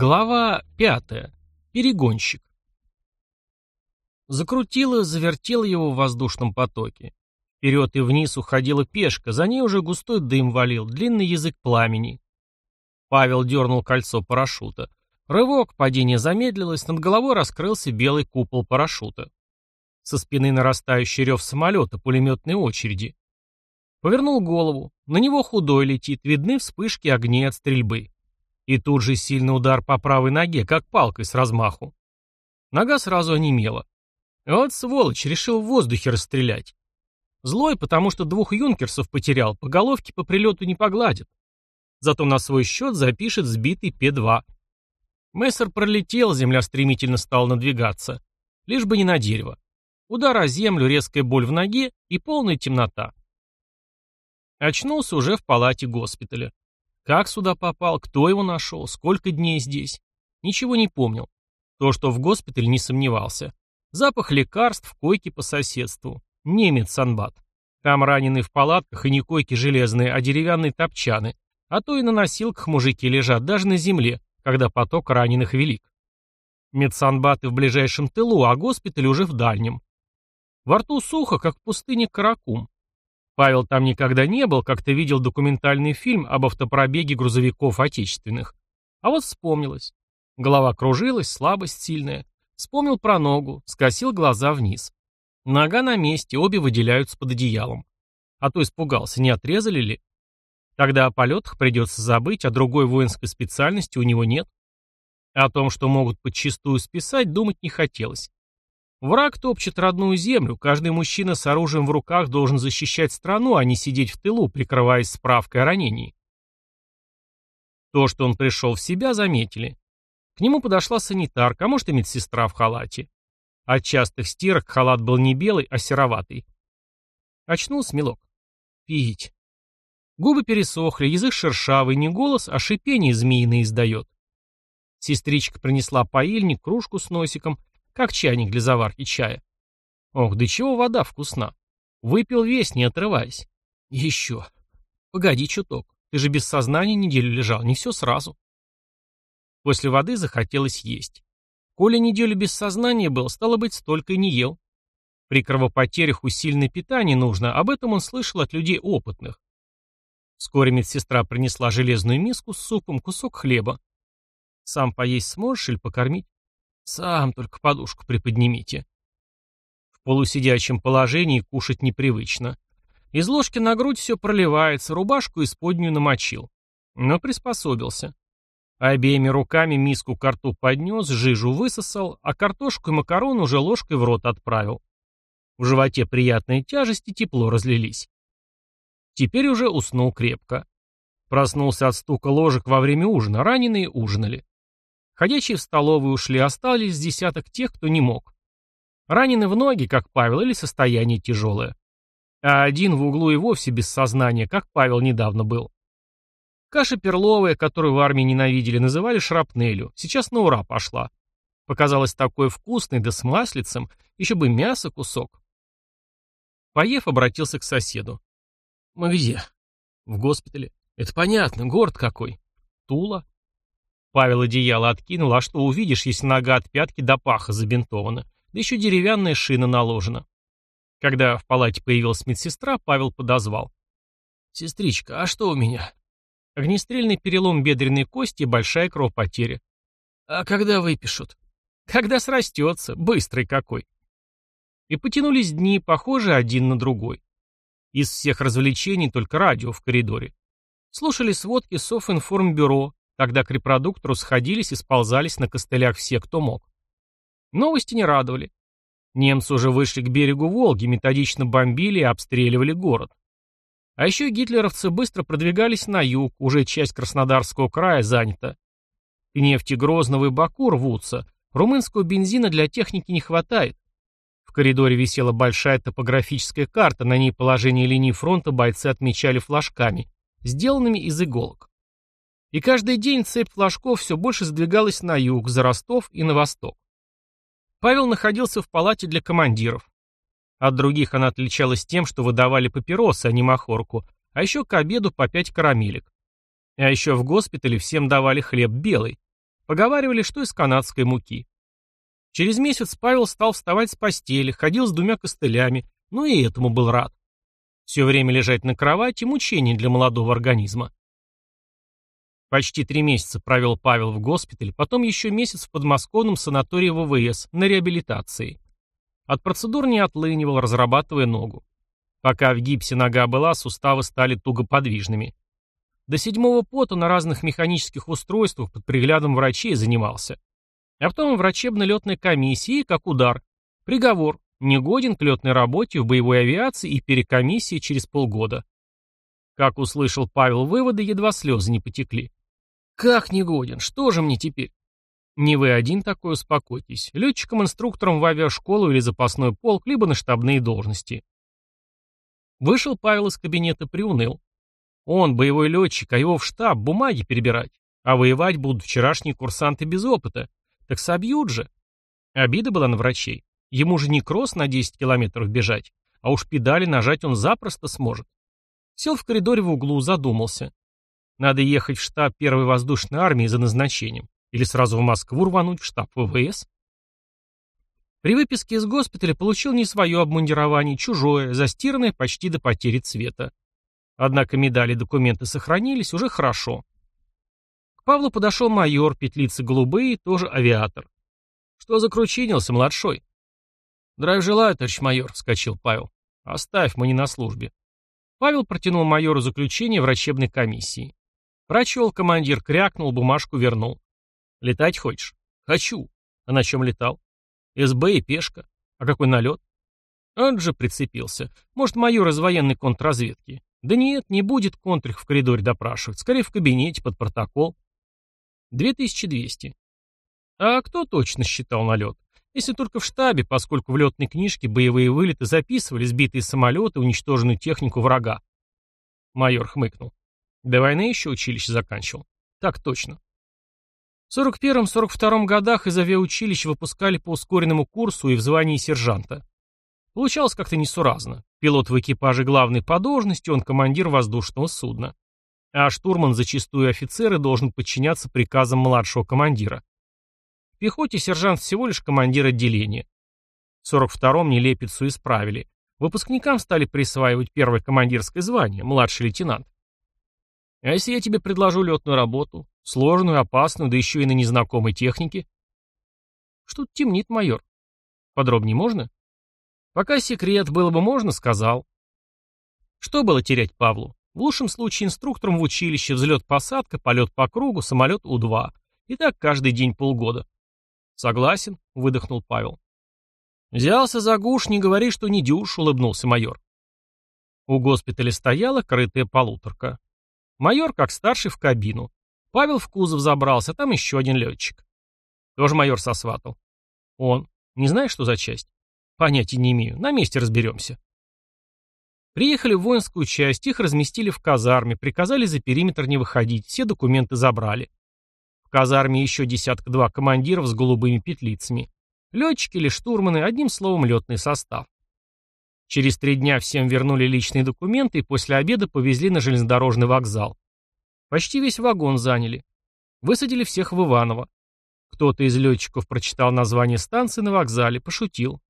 Глава пятая. Перегонщик. Закрутило, завертело его в воздушном потоке. Вперед и вниз уходила пешка, за ней уже густой дым валил, длинный язык пламени. Павел дернул кольцо парашюта. Рывок, падение замедлилось, над головой раскрылся белый купол парашюта. Со спины нарастающий рев самолета, пулеметной очереди. Повернул голову, на него худой летит, видны вспышки огней от стрельбы. И тут же сильный удар по правой ноге, как палкой с размаху. Нога сразу онемела. Вот сволочь, решил в воздухе расстрелять. Злой, потому что двух юнкерсов потерял, по головке по прилету не погладит. Зато на свой счет запишет сбитый П-2. Мессер пролетел, земля стремительно стала надвигаться. Лишь бы не на дерево. Удар о землю, резкая боль в ноге и полная темнота. Очнулся уже в палате госпиталя. Как сюда попал, кто его нашел, сколько дней здесь? Ничего не помнил. То, что в госпитале, не сомневался. Запах лекарств, койки по соседству. Немец Санбат. Там раненые в палатках и не койки железные, а деревянные топчаны. А то и на носилках мужики лежат, даже на земле, когда поток раненых велик. Медсанбаты в ближайшем тылу, а госпиталь уже в дальнем. Во рту сухо, как в пустыне Каракум. Павел там никогда не был, как-то видел документальный фильм об автопробеге грузовиков отечественных. А вот вспомнилось. Голова кружилась, слабость сильная. Вспомнил про ногу, скосил глаза вниз. Нога на месте, обе выделяются под одеялом. А то испугался, не отрезали ли? Тогда о полетах придется забыть, а другой воинской специальности у него нет. О том, что могут подчистую списать, думать не хотелось. Враг топчет родную землю, каждый мужчина с оружием в руках должен защищать страну, а не сидеть в тылу, прикрываясь справкой о ранении. То, что он пришел в себя, заметили. К нему подошла санитарка, а может и медсестра в халате. От частых стирок халат был не белый, а сероватый. Очнулся мелок. Пить. Губы пересохли, язык шершавый, не голос, а шипение змеиное издает. Сестричка принесла поильник, кружку с носиком, как чайник для заварки чая. Ох, да чего вода вкусна. Выпил весь, не отрываясь. Еще. Погоди чуток. Ты же без сознания неделю лежал, не все сразу. После воды захотелось есть. Коля неделю без сознания был, стало быть, столько и не ел. При кровопотерях усиленное питание нужно, об этом он слышал от людей опытных. Вскоре медсестра принесла железную миску с супом, кусок хлеба. Сам поесть сможешь или покормить? Сам только подушку приподнимите. В полусидячем положении кушать непривычно. Из ложки на грудь все проливается, рубашку исподнюю намочил. Но приспособился. Обеими руками миску к рту поднес, жижу высосал, а картошку и макарон уже ложкой в рот отправил. В животе приятная тяжесть и тепло разлились. Теперь уже уснул крепко. Проснулся от стука ложек во время ужина, раненые ужинали. Ходячие в столовую ушли, остались десяток тех, кто не мог. Ранены в ноги, как Павел, или состояние тяжелое. А один в углу и вовсе без сознания, как Павел недавно был. Каша перловая, которую в армии ненавидели, называли шрапнелью. Сейчас на ура пошла. Показалось такой вкусной, да с маслицем, еще бы мясо кусок. Поев, обратился к соседу. «Мы где?» «В госпитале». «Это понятно, город какой». «Тула». Павел одеяло откинул, а что увидишь, если нога от пятки до паха забинтована, да еще деревянная шина наложена. Когда в палате появилась медсестра, Павел подозвал. «Сестричка, а что у меня?» Огнестрельный перелом бедренной кости и большая кровопотеря. «А когда выпишут?» «Когда срастется, быстрый какой». И потянулись дни, похожие один на другой. Из всех развлечений только радио в коридоре. Слушали сводки Софинформбюро, Тогда к репродуктору сходились и сползались на костылях все, кто мог. Новости не радовали. Немцы уже вышли к берегу Волги, методично бомбили и обстреливали город. А еще гитлеровцы быстро продвигались на юг, уже часть Краснодарского края занята. К нефти Грозного и Баку рвутся, румынского бензина для техники не хватает. В коридоре висела большая топографическая карта, на ней положение линий фронта бойцы отмечали флажками, сделанными из иголок. И каждый день цепь флажков все больше сдвигалась на юг, за Ростов и на восток. Павел находился в палате для командиров. От других она отличалась тем, что выдавали папиросы, а не махорку, а еще к обеду по пять карамелек. А еще в госпитале всем давали хлеб белый. Поговаривали, что из канадской муки. Через месяц Павел стал вставать с постели, ходил с двумя костылями, но и этому был рад. Все время лежать на кровати – мучение для молодого организма. Почти три месяца провел Павел в госпитале, потом еще месяц в подмосковном санатории ВВС на реабилитации. От процедур не отлынивал, разрабатывая ногу. Пока в гипсе нога была, суставы стали тугоподвижными. До седьмого пота на разных механических устройствах под приглядом врачей занимался. А потом врачебно-летной комиссии, как удар. Приговор. Негоден к летной работе в боевой авиации и перекомиссии через полгода. Как услышал Павел выводы, едва слезы не потекли. Как негоден? Что же мне теперь? Не вы один такой, успокойтесь. Летчиком-инструктором в авиашколу или запасной полк, либо на штабные должности. Вышел Павел из кабинета, приуныл. Он, боевой летчик, а его в штаб, бумаги перебирать. А воевать будут вчерашние курсанты без опыта. Так собьют же. Обида была на врачей. Ему же не кросс на 10 километров бежать, а уж педали нажать он запросто сможет. Сел в коридоре в углу, задумался. Надо ехать в штаб первой воздушной армии за назначением. Или сразу в Москву рвануть в штаб ВВС. При выписке из госпиталя получил не свое обмундирование, чужое, застиранное почти до потери цвета. Однако медали и документы сохранились, уже хорошо. К Павлу подошел майор, петлицы голубые, тоже авиатор. «Что закручинился, младшой?» «Драйв желаю, товарищ майор», — вскочил Павел. «Оставь, мы не на службе». Павел протянул майору заключение врачебной комиссии. Прочел, командир крякнул, бумажку вернул. «Летать хочешь?» «Хочу». «А на чем летал?» «СБ и пешка». «А какой налет?» Он же прицепился. «Может, майор из военной контрразведки?» «Да нет, не будет контрих в коридоре допрашивать. Скорее в кабинете, под протокол». «2200». «А кто точно считал налет?» Если только в штабе, поскольку в летной книжке боевые вылеты записывали сбитые самолеты, уничтоженную технику врага. Майор хмыкнул. До войны еще училище заканчивал. Так точно. В 41-42 годах из авиаучилищ выпускали по ускоренному курсу и в звании сержанта. Получалось как-то несуразно. Пилот в экипаже главной по должности, он командир воздушного судна. А штурман, зачастую офицеры, должен подчиняться приказам младшего командира. В пехоте сержант всего лишь командир отделения. В 42-м нелепицу исправили. Выпускникам стали присваивать первое командирское звание, младший лейтенант. А если я тебе предложу летную работу, сложную, опасную, да еще и на незнакомой технике? Что-то темнит, майор. Подробнее можно? Пока секрет, было бы можно, сказал. Что было терять Павлу? В лучшем случае инструктором в училище, взлет-посадка, полет по кругу, самолет У-2. И так каждый день полгода. «Согласен», — выдохнул Павел. «Взялся за гуш, не говори, что не дюш», — улыбнулся майор. У госпиталя стояла крытая полуторка. Майор, как старший, в кабину. Павел в кузов забрался, там еще один летчик. Тоже майор сосватал. Он. Не знаешь, что за часть? Понятия не имею. На месте разберемся. Приехали в воинскую часть, их разместили в казарме, приказали за периметр не выходить, все документы забрали. В казарме еще десятка-два командиров с голубыми петлицами. Летчики или штурманы, одним словом, летный состав. Через три дня всем вернули личные документы и после обеда повезли на железнодорожный вокзал. Почти весь вагон заняли. Высадили всех в Иваново. Кто-то из летчиков прочитал название станции на вокзале, пошутил.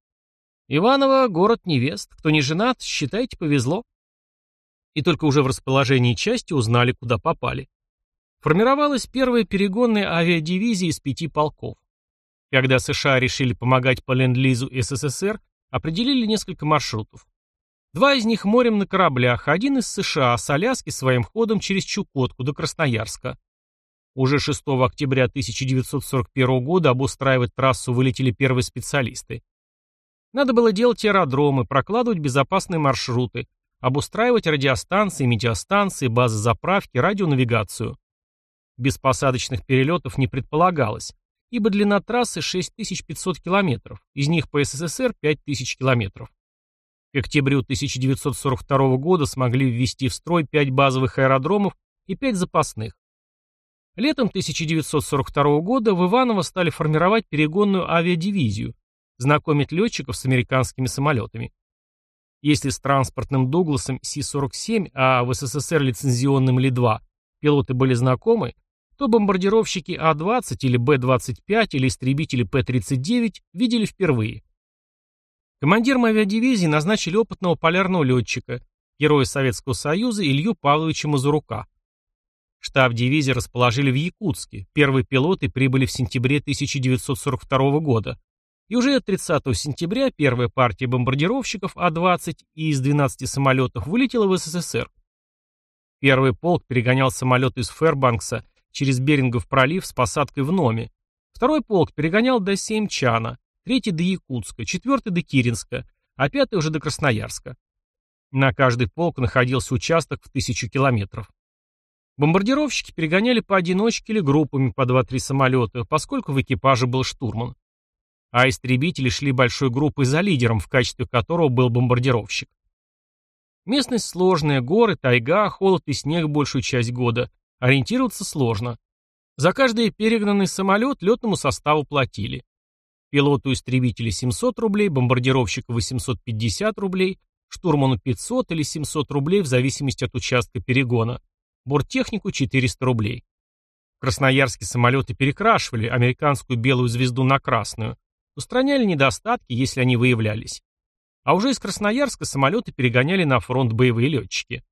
Иваново — город невест. Кто не женат, считайте, повезло. И только уже в расположении части узнали, куда попали. Формировалась первая перегонная авиадивизия из пяти полков. Когда США решили помогать по ленд-лизу СССР, определили несколько маршрутов. Два из них морем на кораблях, один из США с Аляски своим ходом через Чукотку до Красноярска. Уже 6 октября 1941 года обустраивать трассу вылетели первые специалисты. Надо было делать аэродромы, прокладывать безопасные маршруты, обустраивать радиостанции, метеостанции, базы заправки, радионавигацию. Без посадочных перелетов не предполагалось, ибо длина трассы 6500 километров, из них по СССР 5000 километров. К октябрю 1942 года смогли ввести в строй 5 базовых аэродромов и 5 запасных. Летом 1942 года в Иваново стали формировать перегонную авиадивизию, знакомить летчиков с американскими самолетами. Если с транспортным Дугласом Си-47, а в СССР лицензионным Ли-2 пилоты были знакомы, то бомбардировщики А-20 или Б-25 или истребители П-39 видели впервые. Командиром авиадивизии назначили опытного полярного летчика, героя Советского Союза Илью Павловича Мазурука. Штаб дивизии расположили в Якутске, первые пилоты прибыли в сентябре 1942 года, и уже 30 сентября первая партия бомбардировщиков А-20 из 12 самолетов вылетела в СССР. Первый полк перегонял самолет из Фэрбанкса через Берингов пролив с посадкой в Номе. Второй полк перегонял до Сеймчана, третий до Якутска, четвертый до Киринска, а пятый уже до Красноярска. На каждый полк находился участок в тысячу километров. Бомбардировщики перегоняли поодиночке или группами по 2-3 самолета, поскольку в экипаже был штурман. А истребители шли большой группой за лидером, в качестве которого был бомбардировщик. Местность сложная, горы, тайга, холод и снег большую часть года. Ориентироваться сложно. За каждый перегнанный самолет летному составу платили. Пилоту истребителя 700 рублей, бомбардировщику 850 рублей, штурману 500 или 700 рублей в зависимости от участка перегона, борттехнику 400 рублей. В Красноярске самолеты перекрашивали американскую белую звезду на красную, устраняли недостатки, если они выявлялись. А уже из Красноярска самолеты перегоняли на фронт боевые летчики.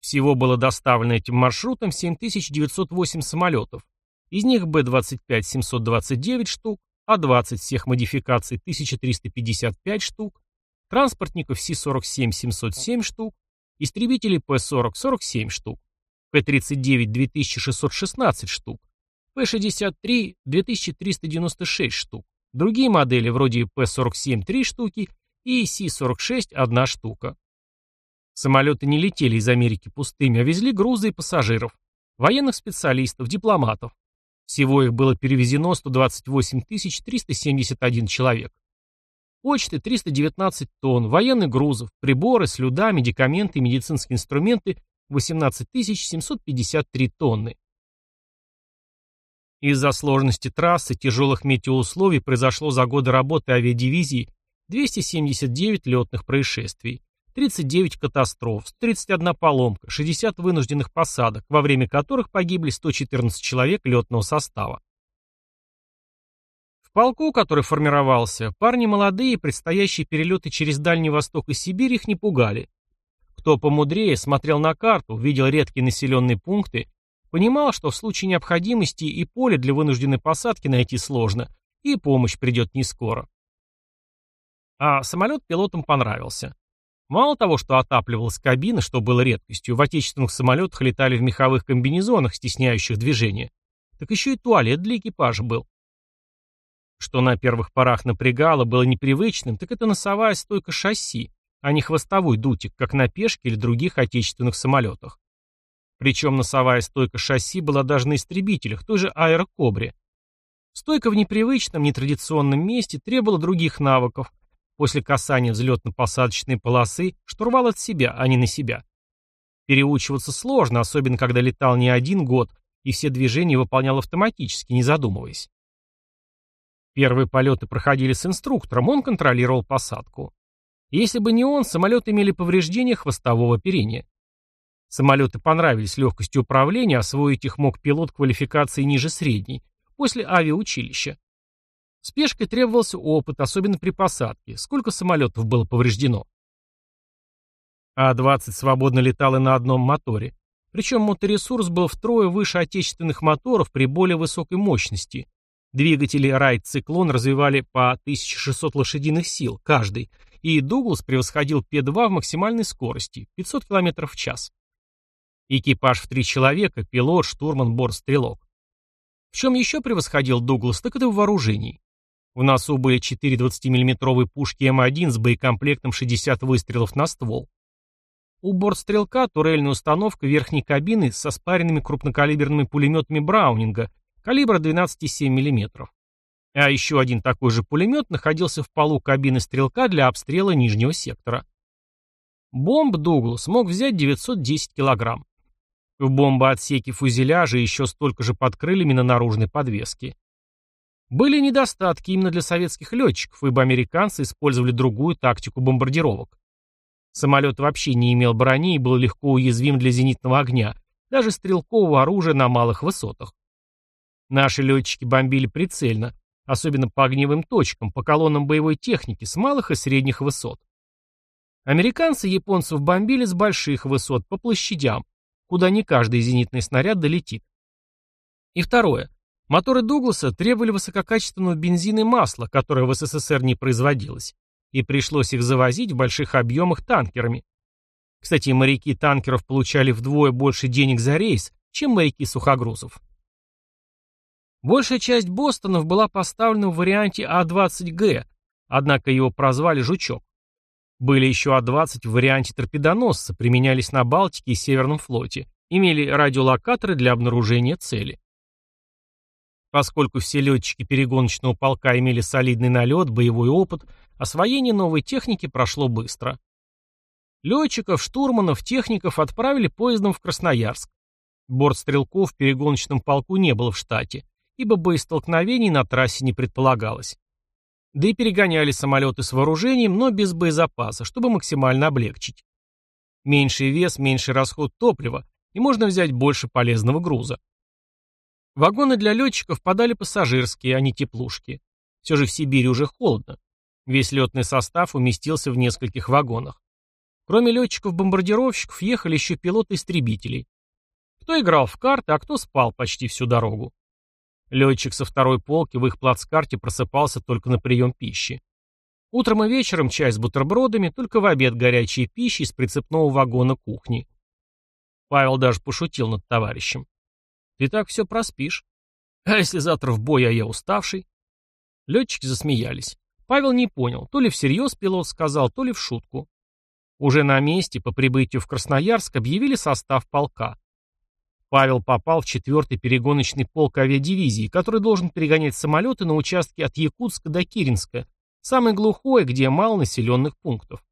Всего было доставлено этим маршрутом 7908 самолетов, из них Б-25 729 штук, А-20 всех модификаций 1355 штук, транспортников Си-47 707 штук, истребителей П-40 47 штук, П-39 2616 штук, П-63 2396 штук, другие модели вроде П-47 3 штуки и Си-46 1 штука. Самолеты не летели из Америки пустыми, а везли грузы и пассажиров, военных специалистов, дипломатов. Всего их было перевезено 128 371 человек. Почты 319 тонн, военных грузов, приборы, слюда, медикаменты и медицинские инструменты 18 753 тонны. Из-за сложности трассы, тяжелых метеоусловий произошло за годы работы авиадивизии 279 летных происшествий, 39 катастроф, 31 поломка, 60 вынужденных посадок, во время которых погибли 114 человек летного состава. В полку, который формировался, парни молодые, предстоящие перелеты через Дальний Восток и Сибирь их не пугали. Кто помудрее, смотрел на карту, видел редкие населенные пункты, понимал, что в случае необходимости и поле для вынужденной посадки найти сложно, и помощь придет не скоро. А самолет пилотам понравился. Мало того, что отапливалась кабина, что было редкостью, в отечественных самолетах летали в меховых комбинезонах, стесняющих движение, так еще и туалет для экипажа был. Что на первых порах напрягало, было непривычным, так это носовая стойка шасси, а не хвостовой дутик, как на пешке или других отечественных самолетах. Причем носовая стойка шасси была даже на истребителях, той же аэрокобре. Стойка в непривычном, нетрадиционном месте требовала других навыков. После касания взлетно-посадочной полосы штурвал от себя, а не на себя. Переучиваться сложно, особенно когда летал не один год, и все движения выполнял автоматически, не задумываясь. Первые полеты проходили с инструктором, он контролировал посадку. Если бы не он, самолеты имели повреждения хвостового оперения. Самолеты понравились легкостью управления, освоить их мог пилот квалификации ниже средней, после авиаучилища. Спешкой требовался опыт, особенно при посадке. Сколько самолетов было повреждено? А-20 свободно летал и на одном моторе. Причем моторесурс был втрое выше отечественных моторов при более высокой мощности, Двигатели Райт-Циклон развивали по 1600 лошадиных сил каждый, и Дуглас превосходил П-2 в максимальной скорости – 500 км в час. Экипаж в три человека, пилот, штурман, борт-стрелок. В чем еще превосходил Дуглас, так это в вооружении. В носу были 4 20-мм пушки М1 с боекомплектом 60 выстрелов на ствол. У бортстрелка турельная установка верхней кабины со спаренными крупнокалиберными пулеметами Браунинга калибра 12,7 мм. А еще один такой же пулемет находился в полу кабины стрелка для обстрела нижнего сектора. Бомб Дуглас мог взять 910 кг. В бомбоотсеке фюзеляжа еще столько же под крыльями на наружной подвеске. Были недостатки именно для советских летчиков, ибо американцы использовали другую тактику бомбардировок. Самолет вообще не имел брони и был легко уязвим для зенитного огня, даже стрелкового оружия на малых высотах. Наши летчики бомбили прицельно, особенно по огневым точкам, по колоннам боевой техники с малых и средних высот. Американцы японцев бомбили с больших высот, по площадям, куда не каждый зенитный снаряд долетит. И второе. Моторы Дугласа требовали высококачественного бензина и масла, которое в СССР не производилось, и пришлось их завозить в больших объемах танкерами. Кстати, моряки танкеров получали вдвое больше денег за рейс, чем моряки сухогрузов. Большая часть Бостонов была поставлена в варианте А-20Г, однако его прозвали «Жучок». Были еще А-20 в варианте торпедоносца, применялись на Балтике и Северном флоте, имели радиолокаторы для обнаружения цели. Поскольку все летчики перегоночного полка имели солидный налет, боевой опыт, освоение новой техники прошло быстро. Летчиков, штурманов, техников отправили поездом в Красноярск. Борт стрелков в перегоночном полку не было в штате, ибо боестолкновений на трассе не предполагалось. Да и перегоняли самолеты с вооружением, но без боезапаса, чтобы максимально облегчить. Меньший вес, меньший расход топлива, и можно взять больше полезного груза. Вагоны для летчиков подали пассажирские, а не теплушки. Все же в Сибири уже холодно. Весь летный состав уместился в нескольких вагонах. Кроме летчиков-бомбардировщиков ехали еще пилоты истребителей. Кто играл в карты, а кто спал почти всю дорогу. Летчик со второй полки в их плацкарте просыпался только на прием пищи. Утром и вечером чай с бутербродами, только в обед горячей пищи из прицепного вагона кухни. Павел даже пошутил над товарищем. «Ты так все проспишь. А если завтра в бой, а я уставший?» Летчики засмеялись. Павел не понял, то ли всерьез пилот сказал, то ли в шутку. Уже на месте, по прибытию в Красноярск, объявили состав полка. Павел попал в 4-й перегоночный полк авиадивизии, который должен перегонять самолеты на участке от Якутска до Киринска, самый глухой, где мало населенных пунктов.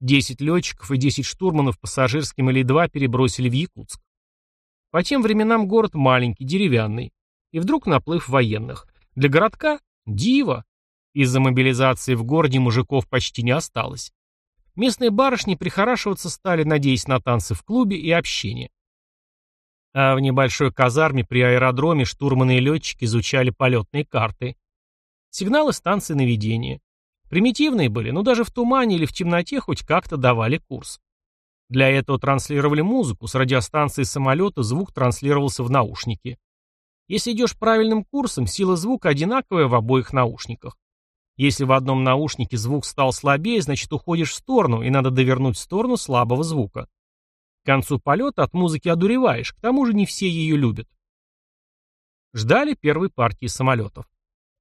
10 летчиков и 10 штурманов пассажирским или два перебросили в Якутск. По тем временам город маленький, деревянный. И вдруг наплыв военных. Для городка – диво. Из-за мобилизации в городе мужиков почти не осталось. Местные барышни прихорашиваться стали, надеясь на танцы в клубе и общение. А в небольшой казарме при аэродроме штурманы и летчики изучали полетные карты. Сигналы станции наведения. Примитивные были, но даже в тумане или в темноте хоть как-то давали курс. Для этого транслировали музыку, с радиостанции самолета звук транслировался в наушники. Если идешь правильным курсом, сила звука одинаковая в обоих наушниках. Если в одном наушнике звук стал слабее, значит уходишь в сторону, и надо довернуть в сторону слабого звука. К концу полета от музыки одуреваешь, к тому же не все ее любят. Ждали первой партии самолетов.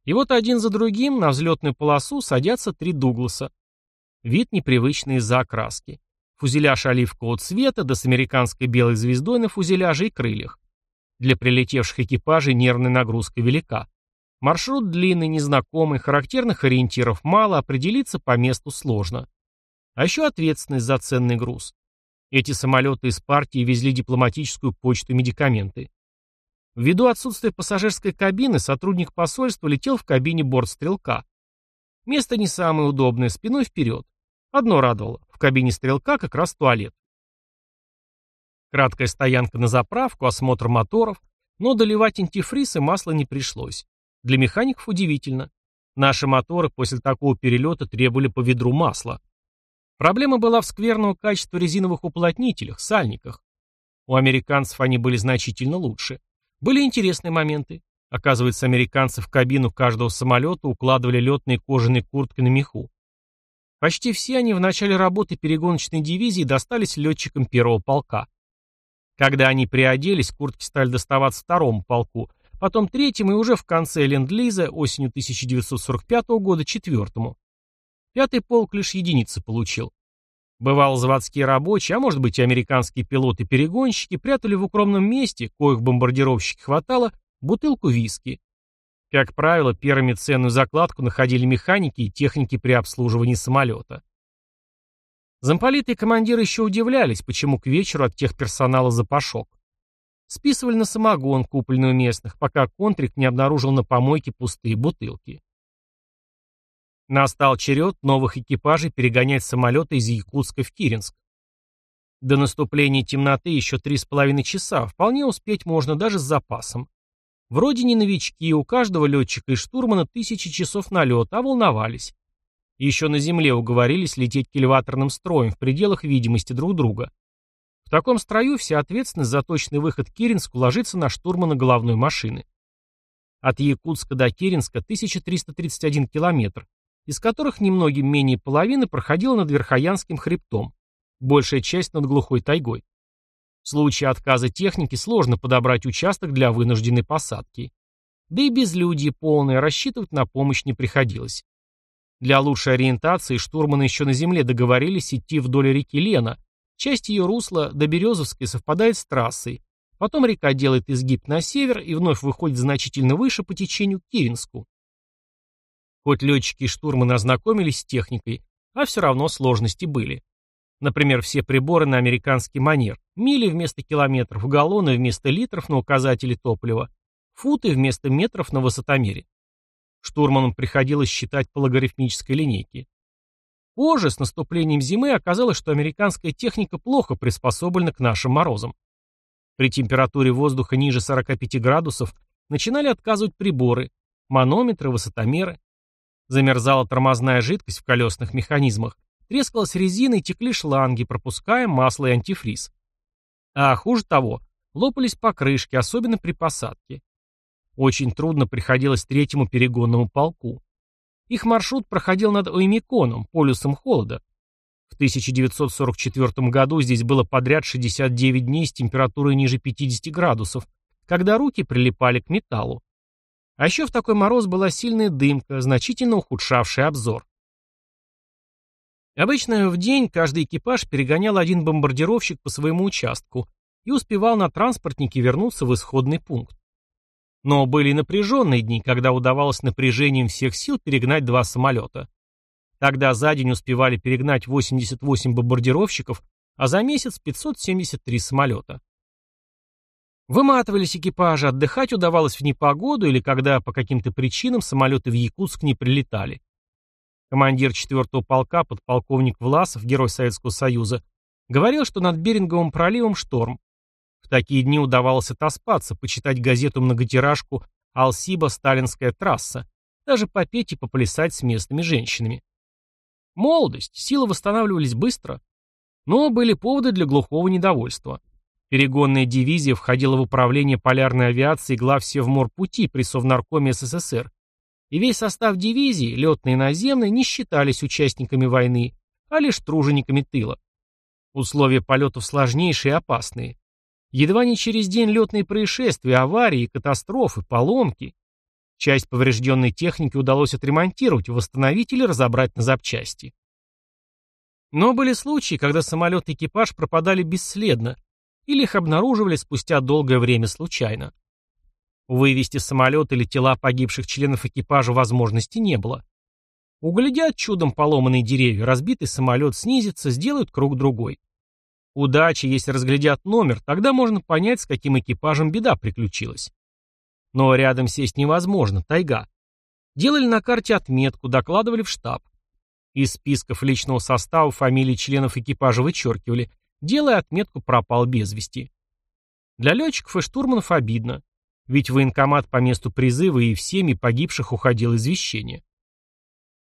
И вот один за другим на взлетную полосу садятся три Дугласа. Вид непривычный из-за окраски. Фузеляж оливкового цвета, да с американской белой звездой на фузеляже и крыльях. Для прилетевших экипажей нервная нагрузка велика. Маршрут длинный, незнакомый, характерных ориентиров мало, определиться по месту сложно. А еще ответственность за ценный груз. Эти самолеты из партии везли дипломатическую почту и медикаменты. Ввиду отсутствия пассажирской кабины, сотрудник посольства летел в кабине бортстрелка. Место не самое удобное, спиной вперед. Одно радовало, кабине стрелка как раз туалет. Краткая стоянка на заправку, осмотр моторов, но доливать антифриз и масло не пришлось. Для механиков удивительно. Наши моторы после такого перелета требовали по ведру масла. Проблема была в скверного качества резиновых уплотнителях, сальниках. У американцев они были значительно лучше. Были интересные моменты. Оказывается, американцы в кабину каждого самолета укладывали летные кожаные куртки на меху. Почти все они в начале работы перегоночной дивизии достались летчикам первого полка. Когда они приоделись, куртки стали доставаться второму полку, потом третьему и уже в конце Ленд-Лиза осенью 1945 года четвертому. Пятый полк лишь единицы получил. Бывало, заводские рабочие, а может быть и американские пилоты-перегонщики прятали в укромном месте, коих бомбардировщики хватало, бутылку виски. Как правило, первыми ценную закладку находили механики и техники при обслуживании самолета. Замполиты и командиры еще удивлялись, почему к вечеру от техперсонала запашок. Списывали на самогон, купленный у местных, пока контрик не обнаружил на помойке пустые бутылки. Настал черед новых экипажей перегонять самолеты из Якутска в Киренск. До наступления темноты еще три с половиной часа, вполне успеть можно даже с запасом. Вроде не новички, у каждого летчика и штурмана тысячи часов налета, а волновались. Еще на земле уговорились лететь кильваторным строем в пределах видимости друг друга. В таком строю вся ответственность за точный выход к Киринску ложится на штурмана головной машины. От Якутска до Киринска 1331 километр, из которых немногим менее половины проходила над Верхоянским хребтом, большая часть над глухой тайгой. В случае отказа техники сложно подобрать участок для вынужденной посадки. Да и безлюдье полное рассчитывать на помощь не приходилось. Для лучшей ориентации штурманы еще на земле договорились идти вдоль реки Лена. Часть ее русла до Березовской совпадает с трассой. Потом река делает изгиб на север и вновь выходит значительно выше по течению к Киринску. Хоть летчики и штурманы ознакомились с техникой, а все равно сложности были. Например, все приборы на американский манер. Мили вместо километров, галлоны вместо литров на указателе топлива, футы вместо метров на высотомере. Штурманам приходилось считать по логарифмической линейке. Позже, с наступлением зимы, оказалось, что американская техника плохо приспособлена к нашим морозам. При температуре воздуха ниже 45 градусов начинали отказывать приборы, манометры, высотомеры. Замерзала тормозная жидкость в колесных механизмах, Трескалась резина и текли шланги, пропуская масло и антифриз. А хуже того, лопались покрышки, особенно при посадке. Очень трудно приходилось третьему перегонному полку. Их маршрут проходил над Оймиконом, полюсом холода. В 1944 году здесь было подряд 69 дней с температурой ниже 50 градусов, когда руки прилипали к металлу. А еще в такой мороз была сильная дымка, значительно ухудшавшая обзор. Обычно в день каждый экипаж перегонял один бомбардировщик по своему участку и успевал на транспортнике вернуться в исходный пункт. Но были напряженные дни, когда удавалось напряжением всех сил перегнать два самолета. Тогда за день успевали перегнать 88 бомбардировщиков, а за месяц 573 самолета. Выматывались экипажи, отдыхать удавалось в непогоду или когда по каким-то причинам самолеты в Якутск не прилетали. Командир 4-го полка, подполковник Власов, герой Советского Союза, говорил, что над Беринговым проливом шторм. В такие дни удавалось отоспаться, почитать газету-многотиражку «Алсиба. Сталинская трасса», даже попеть и поплясать с местными женщинами. Молодость, силы восстанавливались быстро, но были поводы для глухого недовольства. Перегонная дивизия входила в управление полярной авиации глав Севморпути при Совнаркоме СССР и весь состав дивизии, летные и наземные, не считались участниками войны, а лишь тружениками тыла. Условия полетов сложнейшие и опасные. Едва не через день летные происшествия, аварии, катастрофы, поломки. Часть поврежденной техники удалось отремонтировать, восстановить или разобрать на запчасти. Но были случаи, когда самолет и экипаж пропадали бесследно, или их обнаруживали спустя долгое время случайно. Вывести самолет или тела погибших членов экипажа возможности не было. Углядят чудом поломанные деревья, разбитый самолет снизится, сделают круг другой. Удача, если разглядят номер, тогда можно понять, с каким экипажем беда приключилась. Но рядом сесть невозможно, тайга. Делали на карте отметку, докладывали в штаб. Из списков личного состава фамилии членов экипажа вычеркивали, делая отметку «пропал без вести». Для летчиков и штурманов обидно. Ведь военкомат по месту призыва и всеми погибших уходил извещение.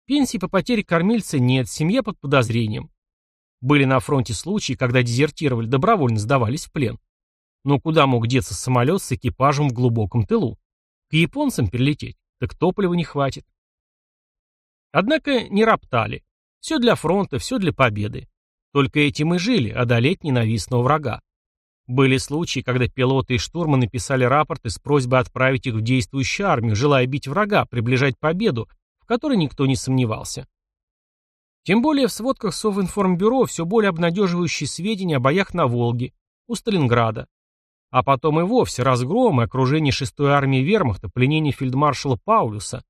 Пенсии по потере кормильца нет, семья под подозрением. Были на фронте случаи, когда дезертировали, добровольно сдавались в плен. Но куда мог деться самолет с экипажем в глубоком тылу? К японцам перелететь, так топлива не хватит. Однако не роптали. Все для фронта, все для победы. Только этим и жили, одолеть ненавистного врага. Были случаи, когда пилоты и штурманы писали рапорты с просьбой отправить их в действующую армию, желая бить врага, приближать победу, в которой никто не сомневался. Тем более в сводках Совинформбюро все более обнадеживающие сведения о боях на Волге, у Сталинграда. А потом и вовсе разгром и окружение 6-й армии вермахта, пленение фельдмаршала Паулюса.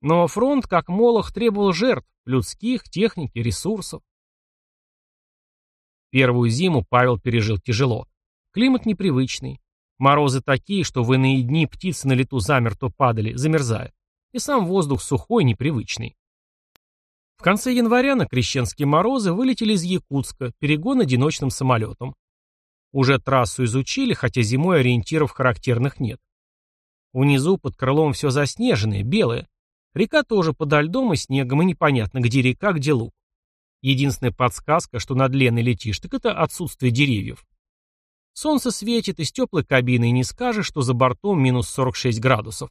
Но фронт, как молох, требовал жертв, людских, техники, ресурсов. Первую зиму Павел пережил тяжело. Климат непривычный. Морозы такие, что в иные дни птицы на лету замертво падали, замерзая. И сам воздух сухой, непривычный. В конце января на крещенские морозы вылетели из Якутска, перегон одиночным самолетом. Уже трассу изучили, хотя зимой ориентиров характерных нет. Внизу под крылом все заснеженное, белое. Река тоже подо льдом и снегом, и непонятно, где река, где луг. Единственная подсказка, что над Леной летишь, так это отсутствие деревьев. Солнце светит, из теплой кабины и не скажешь, что за бортом минус 46 градусов.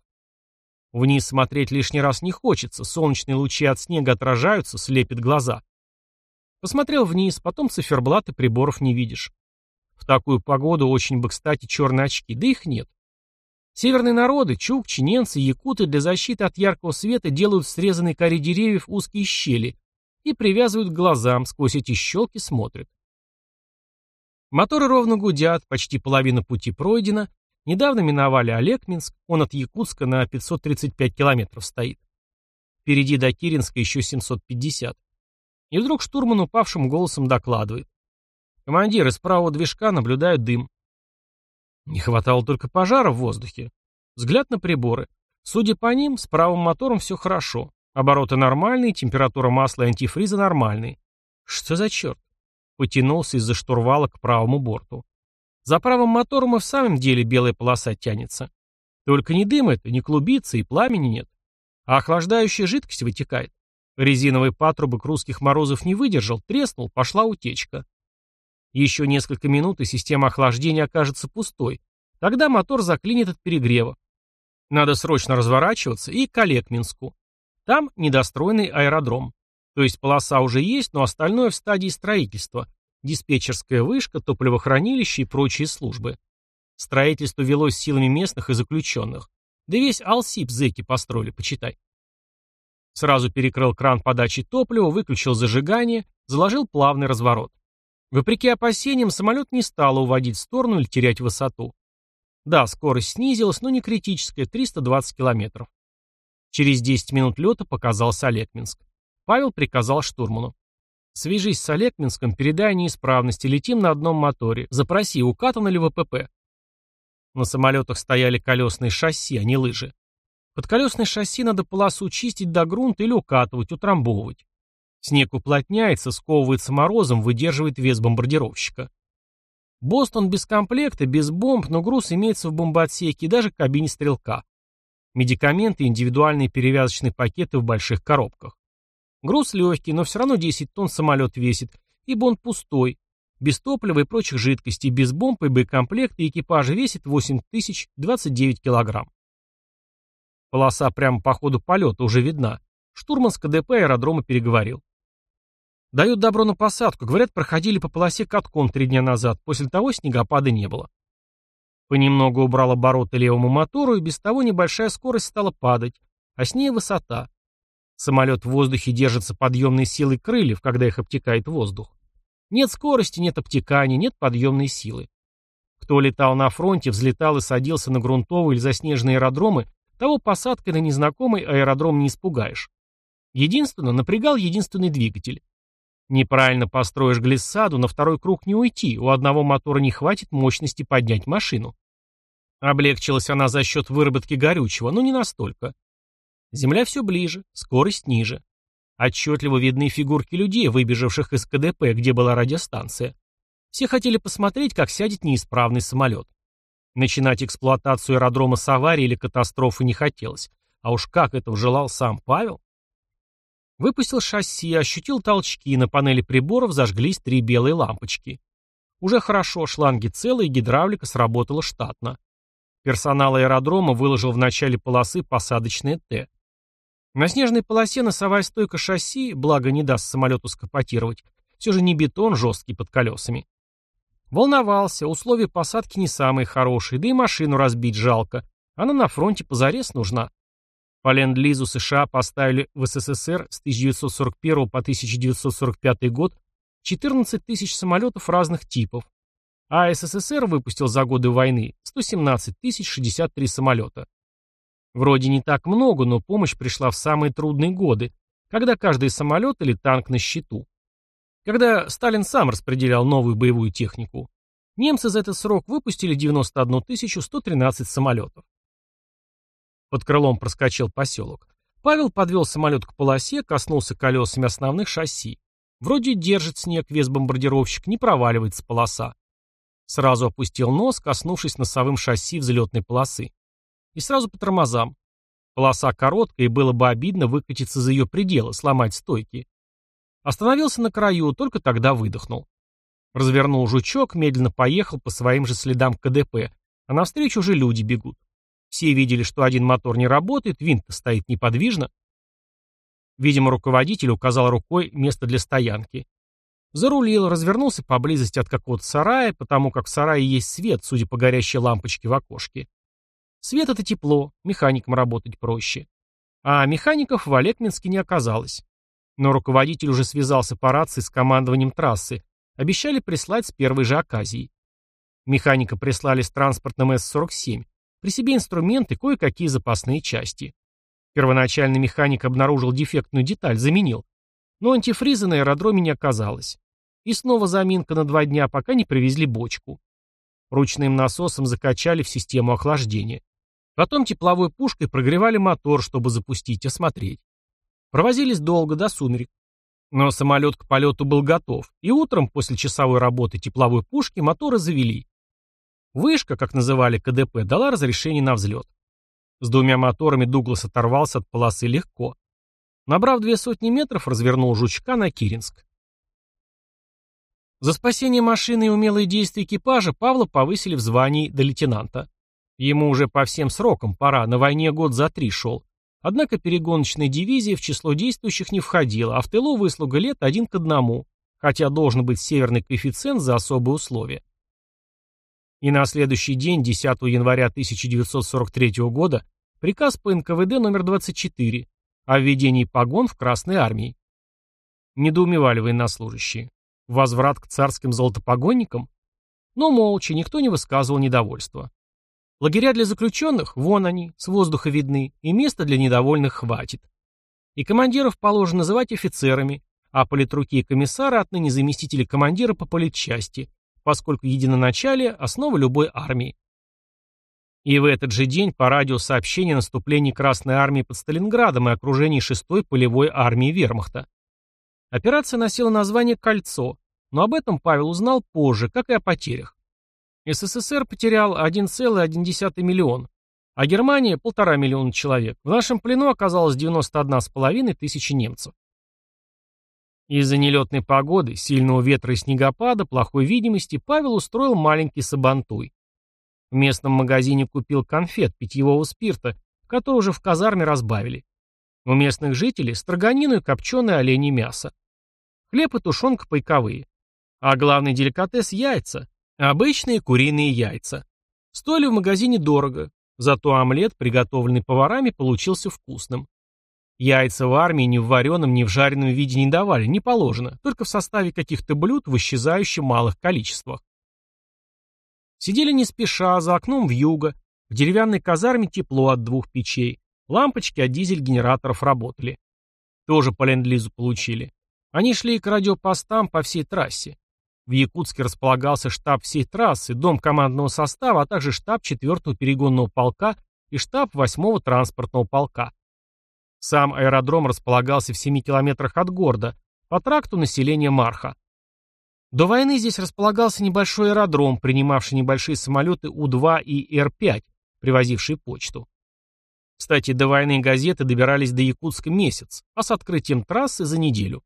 Вниз смотреть лишний раз не хочется, солнечные лучи от снега отражаются, слепят глаза. Посмотрел вниз, потом циферблат и приборов не видишь. В такую погоду очень бы, кстати, черные очки, да их нет. Северные народы, чукчи, ненцы, якуты для защиты от яркого света делают в срезанной коре деревьев узкие щели и привязывают к глазам, сквозь эти щелки смотрят. Моторы ровно гудят, почти половина пути пройдена, Недавно миновали Олегминск, он от Якутска на 535 километров стоит. Впереди до Киринска еще 750. И вдруг штурман упавшим голосом докладывает. Командир, из правого движка наблюдают дым. Не хватало только пожара в воздухе. Взгляд на приборы. Судя по ним, с правым мотором все хорошо. Обороты нормальные, температура масла и антифриза нормальные. Что за черт? Потянулся из-за штурвала к правому борту. За правым мотором и в самом деле белая полоса тянется. Только не дым это, не клубится и пламени нет. А охлаждающая жидкость вытекает. Резиновый патрубок русских морозов не выдержал, треснул, пошла утечка. Еще несколько минут, и система охлаждения окажется пустой. Тогда мотор заклинит от перегрева. Надо срочно разворачиваться и к Олегминску. Там недостроенный аэродром. То есть полоса уже есть, но остальное в стадии строительства диспетчерская вышка, топливохранилище и прочие службы. Строительство велось силами местных и заключенных. Да весь Алсип зэки построили, почитай. Сразу перекрыл кран подачи топлива, выключил зажигание, заложил плавный разворот. Вопреки опасениям, самолет не стал уводить в сторону или терять высоту. Да, скорость снизилась, но не критическая, 320 километров. Через 10 минут лета показался Олегминск. Павел приказал штурману. Свяжись с Олегминском, передай неисправности, летим на одном моторе. Запроси, укатано ли ВПП. На самолетах стояли колесные шасси, а не лыжи. Под колесные шасси надо полосу чистить до грунта или укатывать, утрамбовывать. Снег уплотняется, сковывается морозом, выдерживает вес бомбардировщика. Бостон без комплекта, без бомб, но груз имеется в бомбоотсеке и даже кабине стрелка. Медикаменты индивидуальные перевязочные пакеты в больших коробках. Груз легкий, но все равно 10 тонн самолет весит, ибо он пустой, без топлива и прочих жидкостей, без бомб и боекомплекта и экипажа весит 8029 килограмм. Полоса прямо по ходу полета уже видна. Штурман с КДП аэродрома переговорил. Дают добро на посадку. Говорят, проходили по полосе катком три дня назад. После того снегопада не было. Понемногу убрал обороты левому мотору, и без того небольшая скорость стала падать, а с ней высота. Самолет в воздухе держится подъемной силой крыльев, когда их обтекает воздух. Нет скорости, нет обтекания, нет подъемной силы. Кто летал на фронте, взлетал и садился на грунтовые или заснеженные аэродромы, того посадкой на незнакомый аэродром не испугаешь. Единственно, напрягал единственный двигатель. Неправильно построишь глиссаду, на второй круг не уйти, у одного мотора не хватит мощности поднять машину. Облегчилась она за счет выработки горючего, но не настолько. Земля все ближе, скорость ниже. Отчетливо видны фигурки людей, выбежавших из КДП, где была радиостанция. Все хотели посмотреть, как сядет неисправный самолет. Начинать эксплуатацию аэродрома с аварии или катастрофы не хотелось. А уж как этого желал сам Павел? Выпустил шасси, ощутил толчки, на панели приборов зажглись три белые лампочки. Уже хорошо, шланги целые, гидравлика сработала штатно. Персонал аэродрома выложил в начале полосы посадочное «Т». На снежной полосе носовая стойка шасси, благо не даст самолету скопотировать, все же не бетон жесткий под колесами. Волновался, условия посадки не самые хорошие, да и машину разбить жалко. Она на фронте позарез нужна. По ленд-лизу США поставили в СССР с 1941 по 1945 год 14 тысяч самолетов разных типов, а СССР выпустил за годы войны 117 тысяч 63 самолета. Вроде не так много, но помощь пришла в самые трудные годы, когда каждый самолет или танк на счету. Когда Сталин сам распределял новую боевую технику. Немцы за этот срок выпустили 91 113 самолетов. Под крылом проскочил поселок. Павел подвел самолет к полосе, коснулся колесами основных шасси. Вроде держит снег, вес бомбардировщик, не проваливается полоса. Сразу опустил нос, коснувшись носовым шасси взлетной полосы. И сразу по тормозам. Полоса короткая, и было бы обидно выкатиться за ее пределы, сломать стойки. Остановился на краю, только тогда выдохнул. Развернул жучок, медленно поехал по своим же следам КДП, а навстречу уже люди бегут. Все видели, что один мотор не работает, винт стоит неподвижно. Видимо, руководитель указал рукой место для стоянки. Зарулил, развернулся поблизости от какого-то сарая, потому как в сарае есть свет, судя по горящей лампочке в окошке. Свет — это тепло, механикам работать проще. А механиков в Олекминске не оказалось. Но руководитель уже связался по рации с командованием трассы. Обещали прислать с первой же оказией. Механика прислали с транспортным С-47. При себе инструменты, кое-какие запасные части. Первоначально механик обнаружил дефектную деталь, заменил. Но антифриза на аэродроме не оказалось. И снова заминка на два дня, пока не привезли бочку. Ручным насосом закачали в систему охлаждения. Потом тепловой пушкой прогревали мотор, чтобы запустить, осмотреть. Провозились долго, до сумерек. Но самолет к полету был готов, и утром, после часовой работы тепловой пушки, моторы завели. Вышка, как называли КДП, дала разрешение на взлет. С двумя моторами Дуглас оторвался от полосы легко. Набрав две сотни метров, развернул жучка на Киринск. За спасение машины и умелые действия экипажа Павла повысили в звании до лейтенанта. Ему уже по всем срокам пора, на войне год за три шел. Однако перегоночная дивизия в число действующих не входила, а в тылу выслуга лет один к одному, хотя должен быть северный коэффициент за особые условия. И на следующий день, 10 января 1943 года, приказ по НКВД номер 24 о введении погон в Красной армии. Недоумевали военнослужащие. Возврат к царским золотопогонникам? Но молча, никто не высказывал недовольства. Лагеря для заключенных, вон они, с воздуха видны, и места для недовольных хватит. И командиров положено называть офицерами, а политруки и комиссары отныне заместители командира по политчасти, поскольку единоначалие – основа любой армии. И в этот же день по радио сообщение о наступлении Красной армии под Сталинградом и окружении 6-й полевой армии вермахта. Операция носила название «Кольцо», но об этом Павел узнал позже, как и о потерях. СССР потерял 1,1 миллион, а Германия – полтора миллиона человек. В нашем плену оказалось 91,5 тысячи немцев. Из-за нелетной погоды, сильного ветра и снегопада, плохой видимости, Павел устроил маленький сабантуй. В местном магазине купил конфет, питьевого спирта, который уже в казарме разбавили. У местных жителей строганину и копченое оленье мясо. Хлеб и тушенка пайковые. А главный деликатес – яйца. Обычные куриные яйца. Стоили в магазине дорого, зато омлет, приготовленный поварами, получился вкусным. Яйца в армии ни в вареном, ни в жареном виде не давали, не положено, только в составе каких-то блюд в исчезающе малых количествах. Сидели не спеша, за окном в юго, в деревянной казарме тепло от двух печей, лампочки от дизель-генераторов работали. Тоже по ленд-лизу получили. Они шли к радиопостам по всей трассе. В Якутске располагался штаб всей трассы, дом командного состава, а также штаб 4-го перегонного полка и штаб 8-го транспортного полка. Сам аэродром располагался в 7 километрах от города, по тракту населения Марха. До войны здесь располагался небольшой аэродром, принимавший небольшие самолеты У-2 и Р-5, привозившие почту. Кстати, до войны газеты добирались до Якутска месяц, а с открытием трассы за неделю.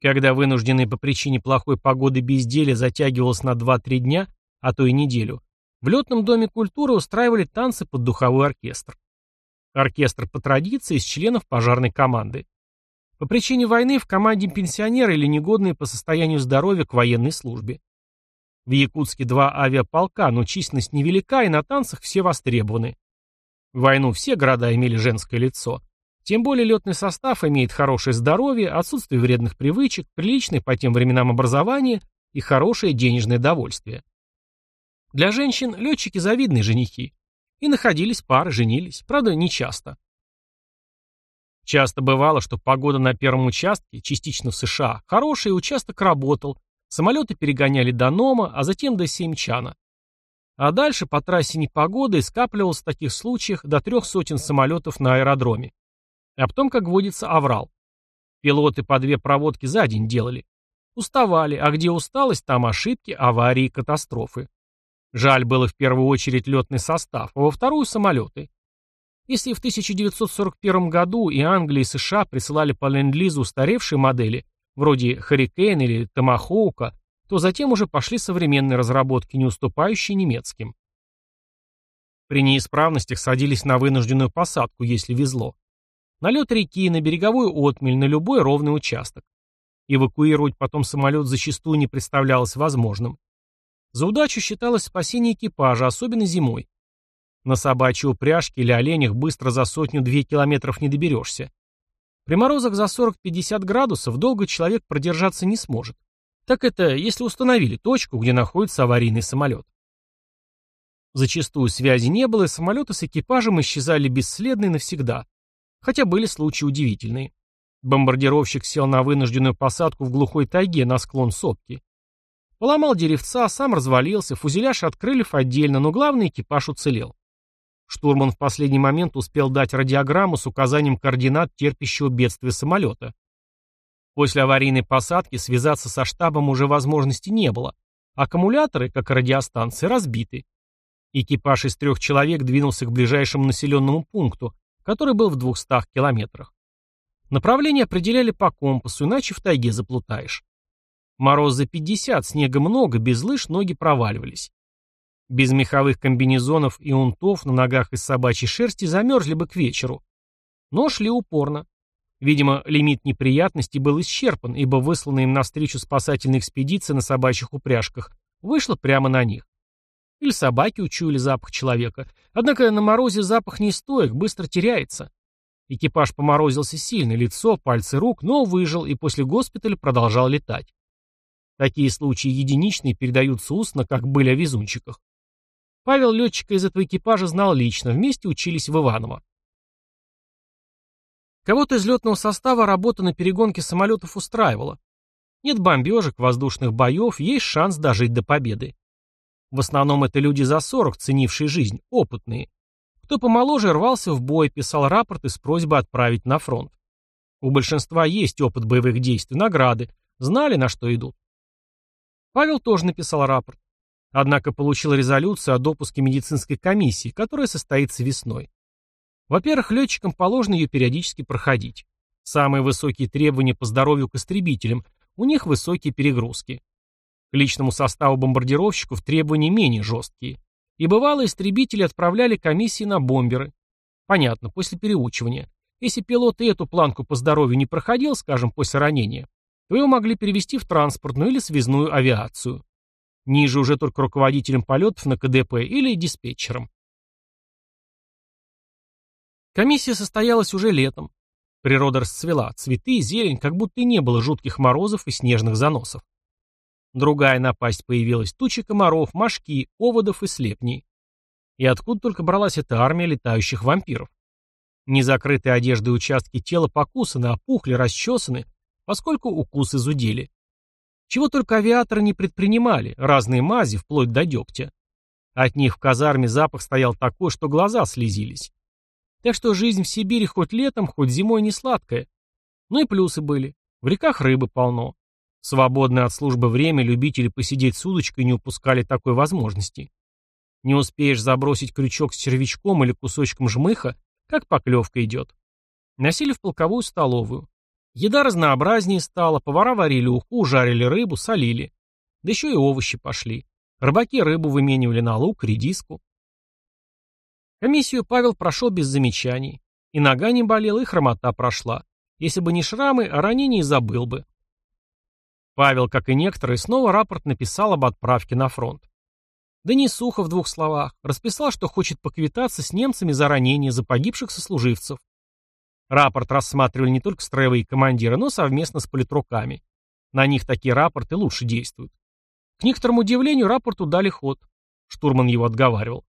Когда вынужденные по причине плохой погоды безделие затягивалось на 2-3 дня, а то и неделю, в летном доме культуры устраивали танцы под духовой оркестр. Оркестр по традиции из членов пожарной команды. По причине войны в команде пенсионеры или негодные по состоянию здоровья к военной службе. В Якутске два авиаполка, но численность невелика и на танцах все востребованы. В войну все города имели женское лицо. Тем более летный состав имеет хорошее здоровье, отсутствие вредных привычек, приличное по тем временам образование и хорошее денежное довольствие. Для женщин летчики завидные женихи. И находились пары, женились. Правда, не часто. Часто бывало, что погода на первом участке, частично в США, хорошая, участок работал, самолеты перегоняли до Нома, а затем до Семчана. А дальше по трассе непогоды скапливалось в таких случаях до трех сотен самолетов на аэродроме. А потом, как водится, аврал. Пилоты по две проводки за день делали. Уставали, а где усталость, там ошибки, аварии, катастрофы. Жаль было в первую очередь летный состав, а во вторую – самолеты. Если в 1941 году и Англия, и США присылали по ленд-лизу устаревшие модели, вроде «Харрикейн» или «Томахоука», то затем уже пошли современные разработки, не уступающие немецким. При неисправностях садились на вынужденную посадку, если везло. На лед реки, на береговую отмель, на любой ровный участок. Эвакуировать потом самолет зачастую не представлялось возможным. За удачу считалось спасение экипажа, особенно зимой. На собачьей упряжке или оленях быстро за сотню-две километров не доберешься. При морозах за 40-50 градусов долго человек продержаться не сможет. Так это, если установили точку, где находится аварийный самолет. Зачастую связи не было, и самолеты с экипажем исчезали бесследно и навсегда. Хотя были случаи удивительные. Бомбардировщик сел на вынужденную посадку в глухой тайге на склон сопки. Поломал деревца, сам развалился, фузеляж от крыльев отдельно, но главный экипаж уцелел. Штурман в последний момент успел дать радиограмму с указанием координат терпящего бедствия самолета. После аварийной посадки связаться со штабом уже возможности не было. Аккумуляторы, как и радиостанции, разбиты. Экипаж из трех человек двинулся к ближайшему населенному пункту, который был в 200 километрах. Направление определяли по компасу, иначе в тайге заплутаешь. Мороз за 50, снега много, без лыж ноги проваливались. Без меховых комбинезонов и унтов на ногах из собачьей шерсти замерзли бы к вечеру. Но шли упорно. Видимо, лимит неприятностей был исчерпан, ибо высланная им навстречу спасательная экспедиция на собачьих упряжках вышла прямо на них. Или собаки учуяли запах человека. Однако на морозе запах не стоек, быстро теряется. Экипаж поморозился сильно, лицо, пальцы рук, но выжил и после госпиталя продолжал летать. Такие случаи единичные передаются устно, как были о везунчиках. Павел летчика из этого экипажа знал лично, вместе учились в Иваново. Кого-то из летного состава работа на перегонке самолетов устраивала. Нет бомбежек, воздушных боев, есть шанс дожить до победы. В основном это люди за 40, ценившие жизнь, опытные. Кто помоложе рвался в бой, писал рапорты с просьбой отправить на фронт. У большинства есть опыт боевых действий, награды, знали, на что идут. Павел тоже написал рапорт. Однако получил резолюцию о допуске медицинской комиссии, которая состоится весной. Во-первых, летчикам положено ее периодически проходить. Самые высокие требования по здоровью к истребителям, у них высокие перегрузки. К личному составу бомбардировщиков требования менее жесткие. И бывало, истребители отправляли комиссии на бомберы. Понятно, после переучивания. Если пилот и эту планку по здоровью не проходил, скажем, после ранения, то его могли перевести в транспортную или связную авиацию. Ниже уже только руководителем полетов на КДП или диспетчером. Комиссия состоялась уже летом. Природа расцвела, цветы, зелень, как будто и не было жутких морозов и снежных заносов. Другая напасть появилась, тучи комаров, мошки, оводов и слепней. И откуда только бралась эта армия летающих вампиров? Незакрытые одежды и участки тела покусаны, опухли, расчесаны, поскольку укусы зудели. Чего только авиаторы не предпринимали, разные мази, вплоть до дегтя. От них в казарме запах стоял такой, что глаза слезились. Так что жизнь в Сибири хоть летом, хоть зимой не сладкая. Ну и плюсы были. В реках рыбы полно. Свободное от службы время любители посидеть с удочкой не упускали такой возможности. Не успеешь забросить крючок с червячком или кусочком жмыха, как поклевка идет. Носили в полковую столовую. Еда разнообразнее стала, повара варили уху, жарили рыбу, солили. Да еще и овощи пошли. Рыбаки рыбу выменивали на лук, редиску. Комиссию Павел прошел без замечаний. И нога не болела, и хромота прошла. Если бы не шрамы, о ранении забыл бы. Павел, как и некоторые, снова рапорт написал об отправке на фронт. Да не сухо в двух словах. Расписал, что хочет поквитаться с немцами за ранение, за погибших сослуживцев. Рапорт рассматривали не только строевые командиры, но совместно с политруками. На них такие рапорты лучше действуют. К некоторому удивлению, рапорту дали ход. Штурман его отговаривал.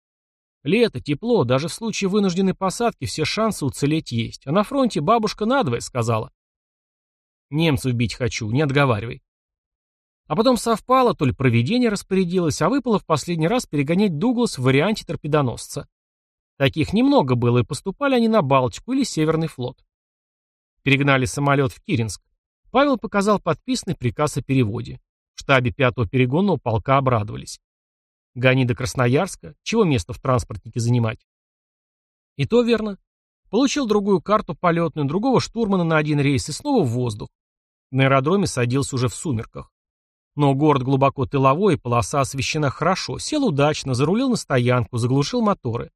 Лето, тепло, даже в случае вынужденной посадки все шансы уцелеть есть. А на фронте бабушка надвое сказала. Немцев бить хочу, не отговаривай. А потом совпало, то ли проведение распорядилось, а выпало в последний раз перегонять Дуглас в варианте торпедоносца. Таких немного было, и поступали они на Балтику или Северный флот. Перегнали самолет в Киринск. Павел показал подписанный приказ о переводе. В штабе пятого перегонного полка обрадовались. Гони до Красноярска, чего место в транспортнике занимать? И то верно. Получил другую карту полетную, другого штурмана на один рейс и снова в воздух. На аэродроме садился уже в сумерках. Но город глубоко тыловой, полоса освещена хорошо, сел удачно, зарулил на стоянку, заглушил моторы.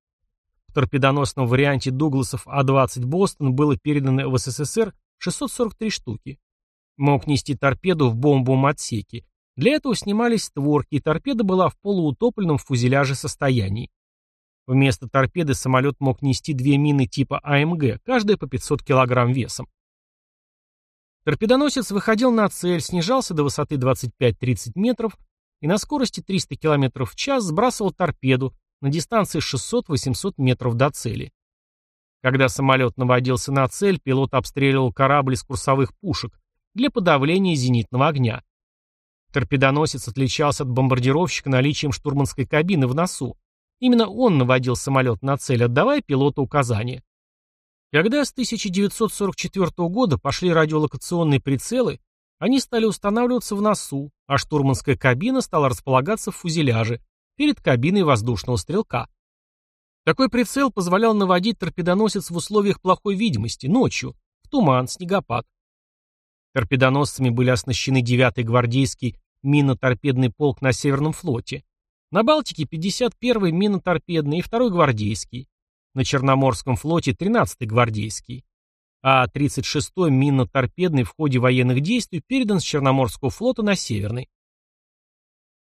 В торпедоносном варианте Дугласов А-20 «Бостон» было передано в СССР 643 штуки. Мог нести торпеду в бомбовом отсеке. Для этого снимались створки, и торпеда была в полуутопленном фузеляже состоянии. Вместо торпеды самолет мог нести две мины типа АМГ, каждая по 500 кг весом. Торпедоносец выходил на цель, снижался до высоты 25-30 метров и на скорости 300 км в час сбрасывал торпеду на дистанции 600-800 метров до цели. Когда самолет наводился на цель, пилот обстреливал корабль из курсовых пушек для подавления зенитного огня. Торпедоносец отличался от бомбардировщика наличием штурманской кабины в носу. Именно он наводил самолет на цель, отдавая пилоту указания. Когда с 1944 года пошли радиолокационные прицелы, они стали устанавливаться в носу, а штурманская кабина стала располагаться в фузеляже, перед кабиной воздушного стрелка. Такой прицел позволял наводить торпедоносец в условиях плохой видимости, ночью, в туман, снегопад. Торпедоносцами были оснащены 9-й гвардейский минно-торпедный полк на Северном флоте, на Балтике 51-й минно-торпедный и 2-й гвардейский, на Черноморском флоте 13-й гвардейский, а 36-й минно-торпедный в ходе военных действий передан с Черноморского флота на Северный.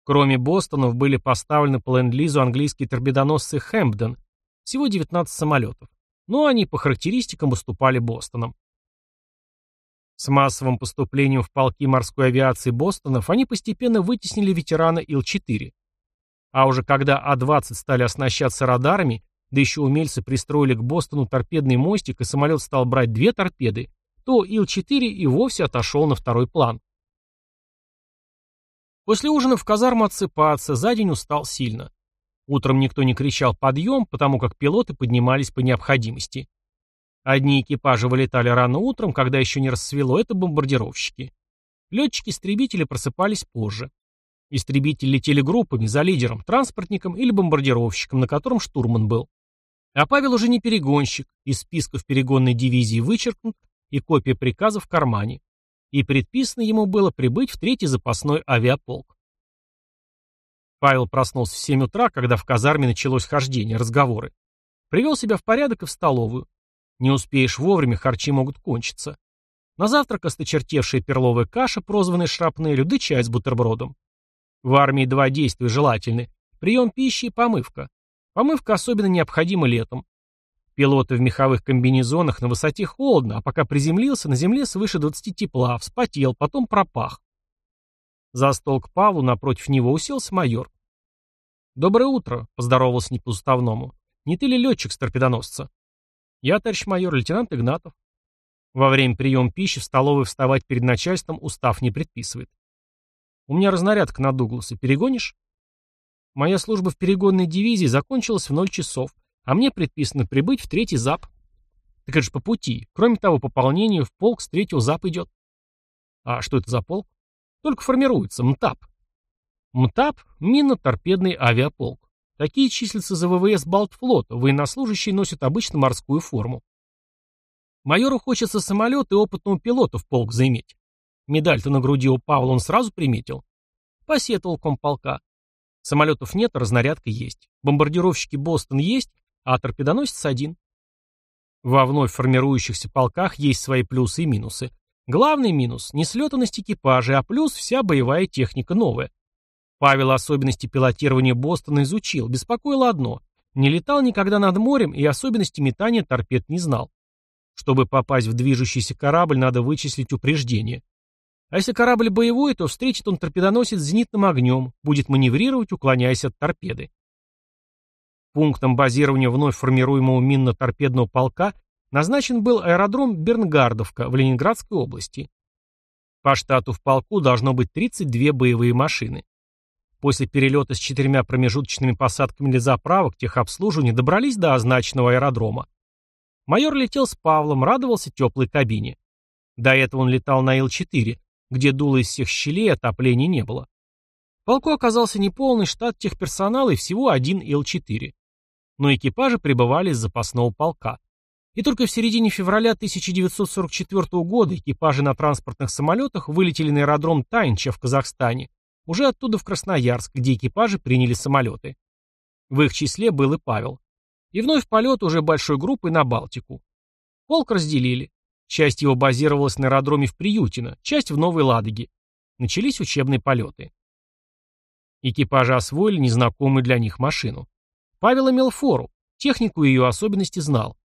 Кроме Бостонов были поставлены по ленд-лизу английские торпедоносцы Хэмпден, всего 19 самолетов, но они по характеристикам уступали Бостоном. С массовым поступлением в полки морской авиации Бостонов они постепенно вытеснили ветерана Ил-4. А уже когда А-20 стали оснащаться радарами, да еще умельцы пристроили к Бостону торпедный мостик, и самолет стал брать две торпеды, то Ил-4 и вовсе отошел на второй план. После ужина в казарму отсыпаться, за день устал сильно. Утром никто не кричал «подъем», потому как пилоты поднимались по необходимости. Одни экипажи вылетали рано утром, когда еще не рассвело, это бомбардировщики. Летчики-истребители просыпались позже. Истребители летели группами за лидером, транспортником или бомбардировщиком, на котором штурман был. А Павел уже не перегонщик, из списков перегонной дивизии вычеркнут и копия приказа в кармане. И предписано ему было прибыть в третий запасной авиаполк. Павел проснулся в 7 утра, когда в казарме началось хождение, разговоры. Привел себя в порядок и в столовую. Не успеешь вовремя, харчи могут кончиться. На завтрак осточертевшая перловая каша, прозванная шрапнелью, да чай с бутербродом. В армии два действия желательны. Прием пищи и помывка. Помывка особенно необходима летом. Пилоты в меховых комбинезонах на высоте холодно, а пока приземлился, на земле свыше 20 тепла, вспотел, потом пропах. За стол к Павлу напротив него уселся майор. «Доброе утро», — поздоровался не по-уставному. «Не ты ли летчик с торпедоносца?» «Я, товарищ майор, лейтенант Игнатов». Во время приема пищи в столовой вставать перед начальством устав не предписывает. «У меня разнарядка на Дугласа. Перегонишь?» Моя служба в перегонной дивизии закончилась в ноль часов, а мне предписано прибыть в третий ЗАП. Так это же по пути. Кроме того, пополнению в полк с третьего ЗАП идет. А что это за полк? Только формируется. МТАП. МТАП – минно-торпедный авиаполк. Такие числятся за ВВС Балтфлота, военнослужащие носят обычно морскую форму. Майору хочется самолет и опытного пилота в полк заиметь. Медаль-то на груди у Павла он сразу приметил. Посетовал комполка. Самолетов нет, а разнарядка есть. Бомбардировщики «Бостон» есть, а торпедоносец один. Во вновь формирующихся полках есть свои плюсы и минусы. Главный минус – неслетанность экипажей, а плюс – вся боевая техника новая. Павел особенности пилотирования Бостона изучил, беспокоило одно – не летал никогда над морем и особенности метания торпед не знал. Чтобы попасть в движущийся корабль, надо вычислить упреждение. А если корабль боевой, то встретит он торпедоносец зенитным огнем, будет маневрировать, уклоняясь от торпеды. Пунктом базирования вновь формируемого минно-торпедного полка назначен был аэродром Бернгардовка в Ленинградской области. По штату в полку должно быть 32 боевые машины. После перелета с четырьмя промежуточными посадками для заправок техобслуживания добрались до означенного аэродрома. Майор летел с Павлом, радовался теплой кабине. До этого он летал на Ил-4, где дуло из всех щелей, отопления не было. Полку оказался неполный штат техперсонала и всего один Ил-4. Но экипажи прибывали из запасного полка. И только в середине февраля 1944 года экипажи на транспортных самолетах вылетели на аэродром Тайнча в Казахстане, уже оттуда в Красноярск, где экипажи приняли самолеты. В их числе был и Павел. И вновь полет уже большой группой на Балтику. Полк разделили. Часть его базировалась на аэродроме в Приютино, часть в Новой Ладоге. Начались учебные полеты. Экипажи освоили незнакомую для них машину. Павел имел фору, технику и ее особенности знал.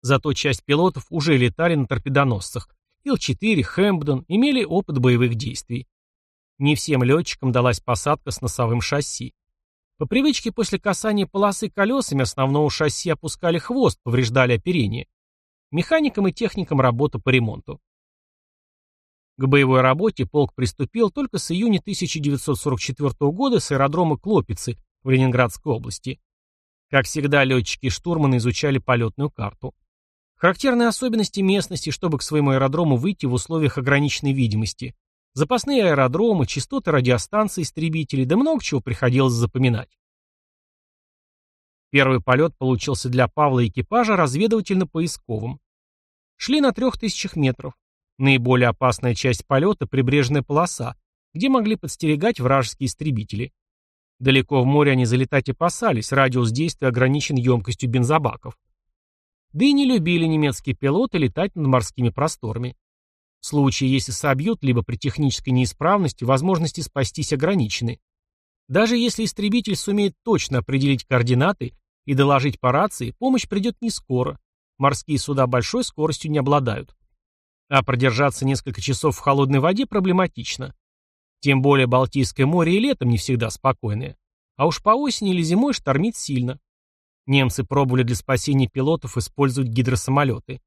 Зато часть пилотов уже летали на торпедоносцах. Ил-4, Хэмпдон имели опыт боевых действий. Не всем летчикам далась посадка с носовым шасси. По привычке после касания полосы колесами основного шасси опускали хвост, повреждали оперение. Механикам и техникам работа по ремонту. К боевой работе полк приступил только с июня 1944 года с аэродрома Клопицы в Ленинградской области. Как всегда, летчики и штурманы изучали полетную карту. Характерные особенности местности, чтобы к своему аэродрому выйти в условиях ограниченной видимости. Запасные аэродромы, частоты радиостанций истребителей, да много чего приходилось запоминать. Первый полет получился для Павла и экипажа разведывательно-поисковым. Шли на трех тысячах метров. Наиболее опасная часть полета – прибрежная полоса, где могли подстерегать вражеские истребители. Далеко в море они залетать опасались, радиус действия ограничен емкостью бензобаков. Да и не любили немецкие пилоты летать над морскими просторами. В случае, если собьют, либо при технической неисправности, возможности спастись ограничены. Даже если истребитель сумеет точно определить координаты и доложить по рации, помощь придет не скоро. Морские суда большой скоростью не обладают. А продержаться несколько часов в холодной воде проблематично. Тем более Балтийское море и летом не всегда спокойное. А уж по осени или зимой штормит сильно. Немцы пробовали для спасения пилотов использовать гидросамолеты.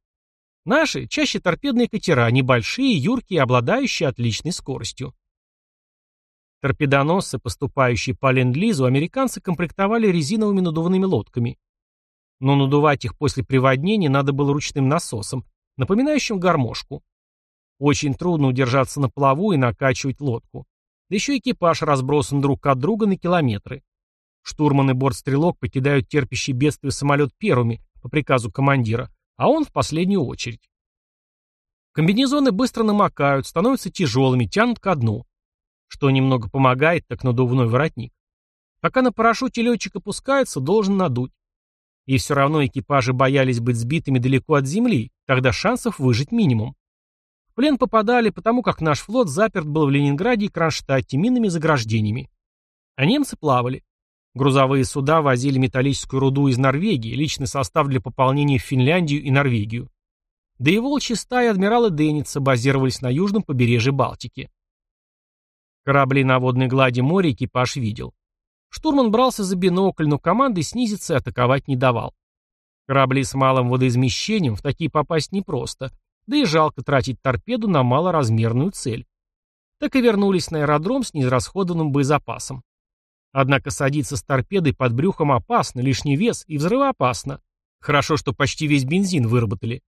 Наши – чаще торпедные катера, небольшие, юркие, обладающие отличной скоростью. Торпедоносцы, поступающие по ленд-лизу, американцы комплектовали резиновыми надувными лодками. Но надувать их после приводнения надо было ручным насосом, напоминающим гармошку. Очень трудно удержаться на плаву и накачивать лодку. Да еще экипаж разбросан друг от друга на километры. Штурман и бортстрелок покидают терпящий бедствие самолет первыми, по приказу командира, а он в последнюю очередь. Комбинезоны быстро намокают, становятся тяжелыми, тянут ко дну. Что немного помогает, так надувной воротник. Пока на парашюте летчик опускается, должен надуть. И все равно экипажи боялись быть сбитыми далеко от земли, тогда шансов выжить минимум. В плен попадали, потому как наш флот заперт был в Ленинграде и Кронштадте минными заграждениями. А немцы плавали. Грузовые суда возили металлическую руду из Норвегии, личный состав для пополнения в Финляндию и Норвегию. Да и волчьи стаи адмирала Денница базировались на южном побережье Балтики. Корабли на водной глади моря экипаж видел. Штурман брался за бинокль, но командой снизиться и атаковать не давал. Корабли с малым водоизмещением в такие попасть непросто, да и жалко тратить торпеду на малоразмерную цель. Так и вернулись на аэродром с неизрасходованным боезапасом. Однако садиться с торпедой под брюхом опасно, лишний вес и взрывоопасно. Хорошо, что почти весь бензин выработали.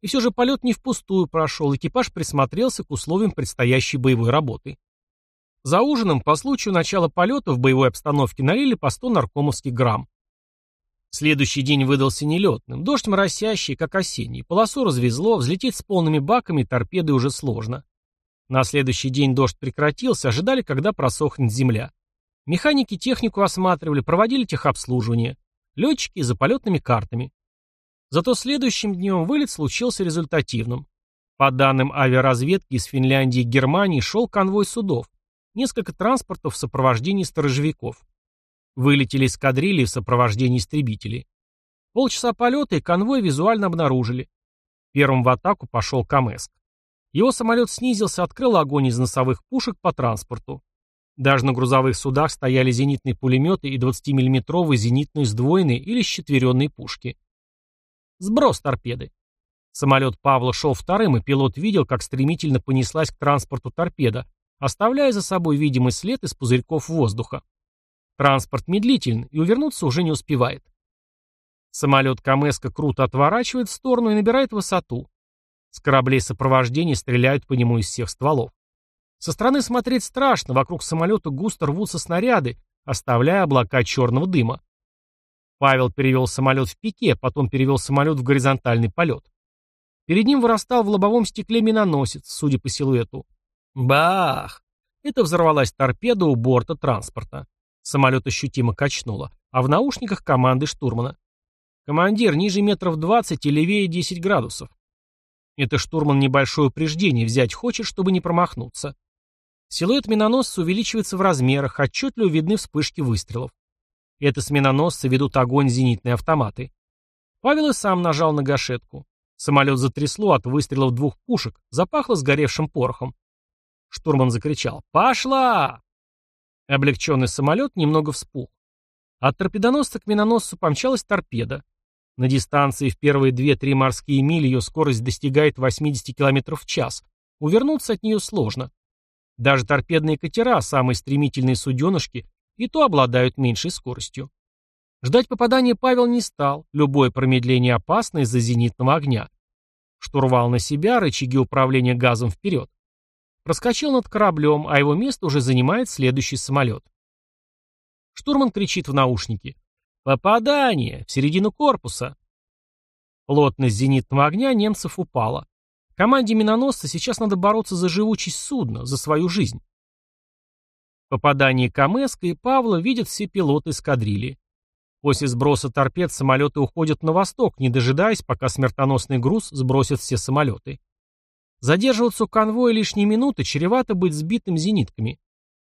И все же полет не впустую прошел, экипаж присмотрелся к условиям предстоящей боевой работы. За ужином по случаю начала полета в боевой обстановке налили по 100 наркомовских грамм. Следующий день выдался нелетным, дождь моросящий, как осенний, полосу развезло, взлететь с полными баками торпеды уже сложно. На следующий день дождь прекратился, ожидали, когда просохнет земля. Механики технику осматривали, проводили техобслуживание. Летчики за полетными картами. Зато следующим днем вылет случился результативным. По данным авиаразведки из Финляндии и Германии шел конвой судов. Несколько транспортов в сопровождении сторожевиков. Вылетели эскадрильи в сопровождении истребителей. Полчаса полета и конвой визуально обнаружили. Первым в атаку пошел Камеск. Его самолет снизился, открыл огонь из носовых пушек по транспорту. Даже на грузовых судах стояли зенитные пулеметы и 20-миллиметровые зенитные сдвоенные или счетверенные пушки. Сброс торпеды. Самолет Павла шел вторым, и пилот видел, как стремительно понеслась к транспорту торпеда, оставляя за собой видимый след из пузырьков воздуха. Транспорт медлителен и увернуться уже не успевает. Самолет Камеска круто отворачивает в сторону и набирает высоту. С кораблей сопровождения стреляют по нему из всех стволов. Со стороны смотреть страшно, вокруг самолета густо рвутся снаряды, оставляя облака черного дыма. Павел перевел самолет в пике, потом перевел самолет в горизонтальный полет. Перед ним вырастал в лобовом стекле миноносец, судя по силуэту. Бах! Это взорвалась торпеда у борта транспорта. Самолет ощутимо качнуло, а в наушниках команды штурмана. «Командир, ниже метров двадцать и левее десять градусов». Это штурман небольшое упреждение взять хочет, чтобы не промахнуться. Силуэт миноносца увеличивается в размерах, отчетливо видны вспышки выстрелов. Это с миноносца ведут огонь зенитные автоматы. Павел и сам нажал на гашетку. Самолет затрясло от выстрелов двух пушек, запахло сгоревшим порохом. Штурман закричал «Пошла!». Облегченный самолет немного вспух. От торпедоносца к миноносцу помчалась торпеда. На дистанции в первые 2-3 морские мили ее скорость достигает 80 км в час. Увернуться от нее сложно. Даже торпедные катера, самые стремительные суденышки, и то обладают меньшей скоростью. Ждать попадания Павел не стал, любое промедление опасно из-за зенитного огня. Штурвал на себя, рычаги управления газом вперед. Проскочил над кораблем, а его место уже занимает следующий самолет. Штурман кричит в наушники. «Попадание! В середину корпуса!» Плотность зенитного огня немцев упала. Команде миноносца сейчас надо бороться за живучесть судна, за свою жизнь. Попадание Камеска и Павла видят все пилоты эскадрильи. После сброса торпед самолеты уходят на восток, не дожидаясь, пока смертоносный груз сбросит все самолеты. Задерживаться у конвоя лишние минуты чревато быть сбитым зенитками.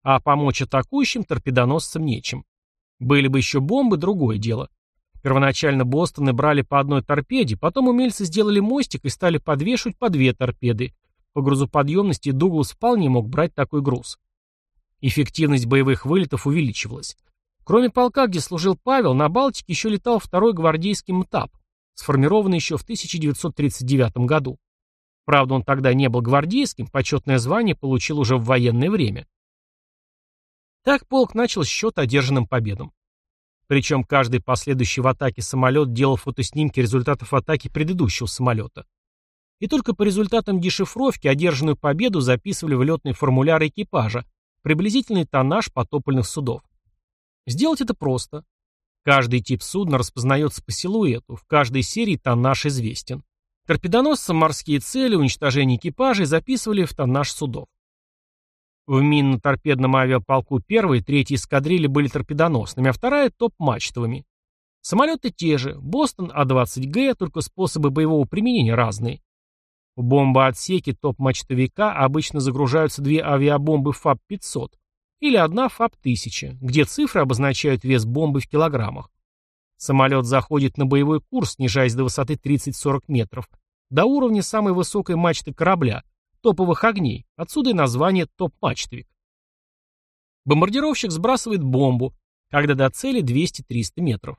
А помочь атакующим торпедоносцам нечем. Были бы еще бомбы, другое дело. Первоначально Бостоны брали по одной торпеде, потом умельцы сделали мостик и стали подвешивать по две торпеды. По грузоподъемности Дуглас вполне мог брать такой груз. Эффективность боевых вылетов увеличивалась. Кроме полка, где служил Павел, на Балтике еще летал второй гвардейский МТАП, сформированный еще в 1939 году. Правда, он тогда не был гвардейским, почетное звание получил уже в военное время. Так полк начал счет одержанным победам. Причем каждый последующий в атаке самолет делал фотоснимки результатов атаки предыдущего самолета. И только по результатам дешифровки одержанную победу записывали в летный формуляр экипажа, приблизительный тоннаж потопленных судов. Сделать это просто. Каждый тип судна распознается по силуэту, в каждой серии тоннаж известен. Торпедоносцам морские цели, уничтожение экипажей записывали в тоннаж судов. В минно-торпедном авиаполку первой и третьей эскадрильи были торпедоносными, а вторая — топ-мачтовыми. Самолеты те же, Бостон А-20Г, только способы боевого применения разные. В бомбоотсеке топ-мачтовика обычно загружаются две авиабомбы ФАБ-500 или одна ФАБ-1000, где цифры обозначают вес бомбы в килограммах. Самолет заходит на боевой курс, снижаясь до высоты 30-40 метров, до уровня самой высокой мачты корабля, топовых огней, отсюда и название топ-мачтовик. Бомбардировщик сбрасывает бомбу, когда до цели 200-300 метров.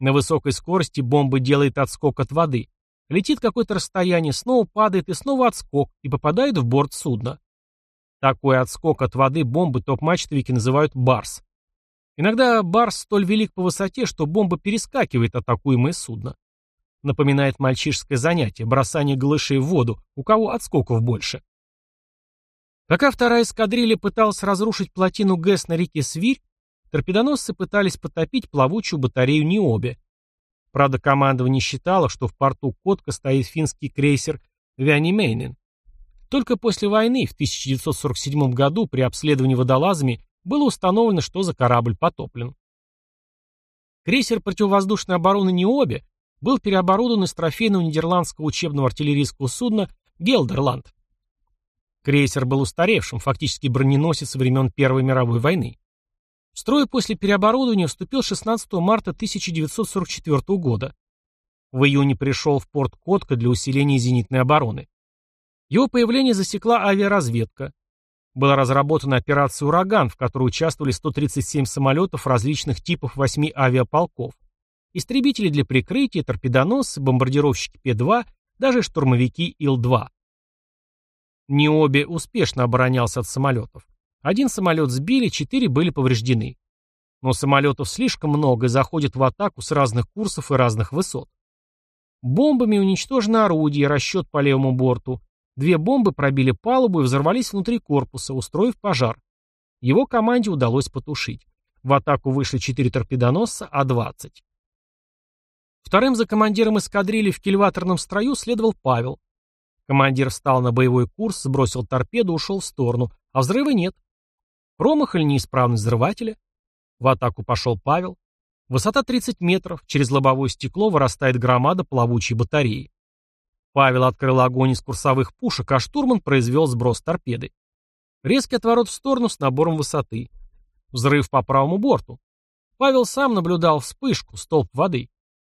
На высокой скорости бомба делает отскок от воды, летит какое-то расстояние, снова падает и снова отскок, и попадает в борт судна. Такой отскок от воды бомбы топ-мачтовики называют барс. Иногда барс столь велик по высоте, что бомба перескакивает атакуемое судно. Напоминает мальчишеское занятие, бросание глышей в воду, у кого отскоков больше. Пока вторая эскадрилья пыталась разрушить плотину ГЭС на реке Свирь, торпедоносцы пытались потопить плавучую батарею Ниобе. Правда, командование считало, что в порту Котка стоит финский крейсер Вянимейнен. Только после войны, в 1947 году, при обследовании водолазами, было установлено, что за корабль потоплен. Крейсер противовоздушной обороны Ниобе был переоборудован из трофейного нидерландского учебного артиллерийского судна «Гелдерланд». Крейсер был устаревшим, фактически броненосец времен Первой мировой войны. В строй после переоборудования вступил 16 марта 1944 года. В июне пришел в порт Котка для усиления зенитной обороны. Его появление засекла авиаразведка. Была разработана операция «Ураган», в которой участвовали 137 самолетов различных типов 8 авиаполков. Истребители для прикрытия, торпедоносцы, бомбардировщики П-2, даже штурмовики Ил-2. Ниоби успешно оборонялся от самолетов. Один самолет сбили, четыре были повреждены. Но самолетов слишком много и заходят в атаку с разных курсов и разных высот. Бомбами уничтожено орудие, расчет по левому борту. Две бомбы пробили палубу и взорвались внутри корпуса, устроив пожар. Его команде удалось потушить. В атаку вышли четыре торпедоносца А-20. Вторым за командиром эскадрильи в кильваторном строю следовал Павел. Командир встал на боевой курс, сбросил торпеду, ушел в сторону, а взрыва нет. Промах или неисправность взрывателя? В атаку пошел Павел. Высота 30 метров, через лобовое стекло вырастает громада плавучей батареи. Павел открыл огонь из курсовых пушек, а штурман произвел сброс торпеды. Резкий отворот в сторону с набором высоты. Взрыв по правому борту. Павел сам наблюдал вспышку, столб воды.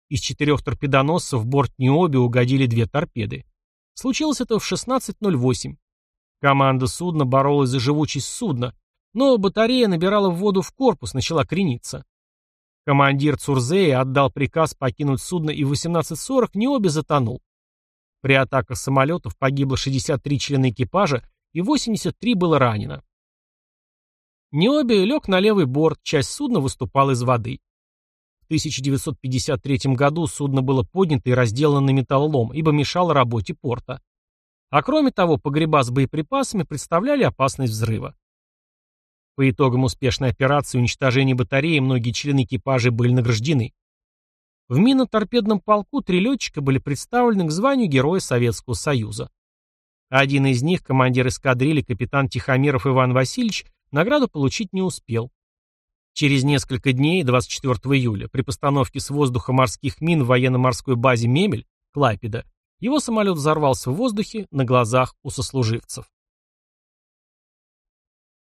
Из четырех торпедоносцев в борт Ниоби угодили две торпеды. Случилось это в 16.08. Команда судна боролась за живучесть судна, но батарея набирала воду в корпус, начала крениться. Командир Цурзея отдал приказ покинуть судно и в 18.40 Ниоби затонул. При атаках самолетов погибло 63 члена экипажа и 83 было ранено. Ниоби лег на левый борт, часть судна выступала из воды. В 1953 году судно было поднято и разделано на металлолом, ибо мешало работе порта. А кроме того, погреба с боеприпасами представляли опасность взрыва. По итогам успешной операции уничтожения батареи многие члены экипажа были награждены. В минно-торпедном полку три летчика были представлены к званию Героя Советского Союза. Один из них, командир эскадрильи капитан Тихомиров Иван Васильевич, награду получить не успел. Через несколько дней, 24 июля, при постановке с воздуха морских мин в военно-морской базе Мемель, Клайпеда, его самолет взорвался в воздухе на глазах у сослуживцев.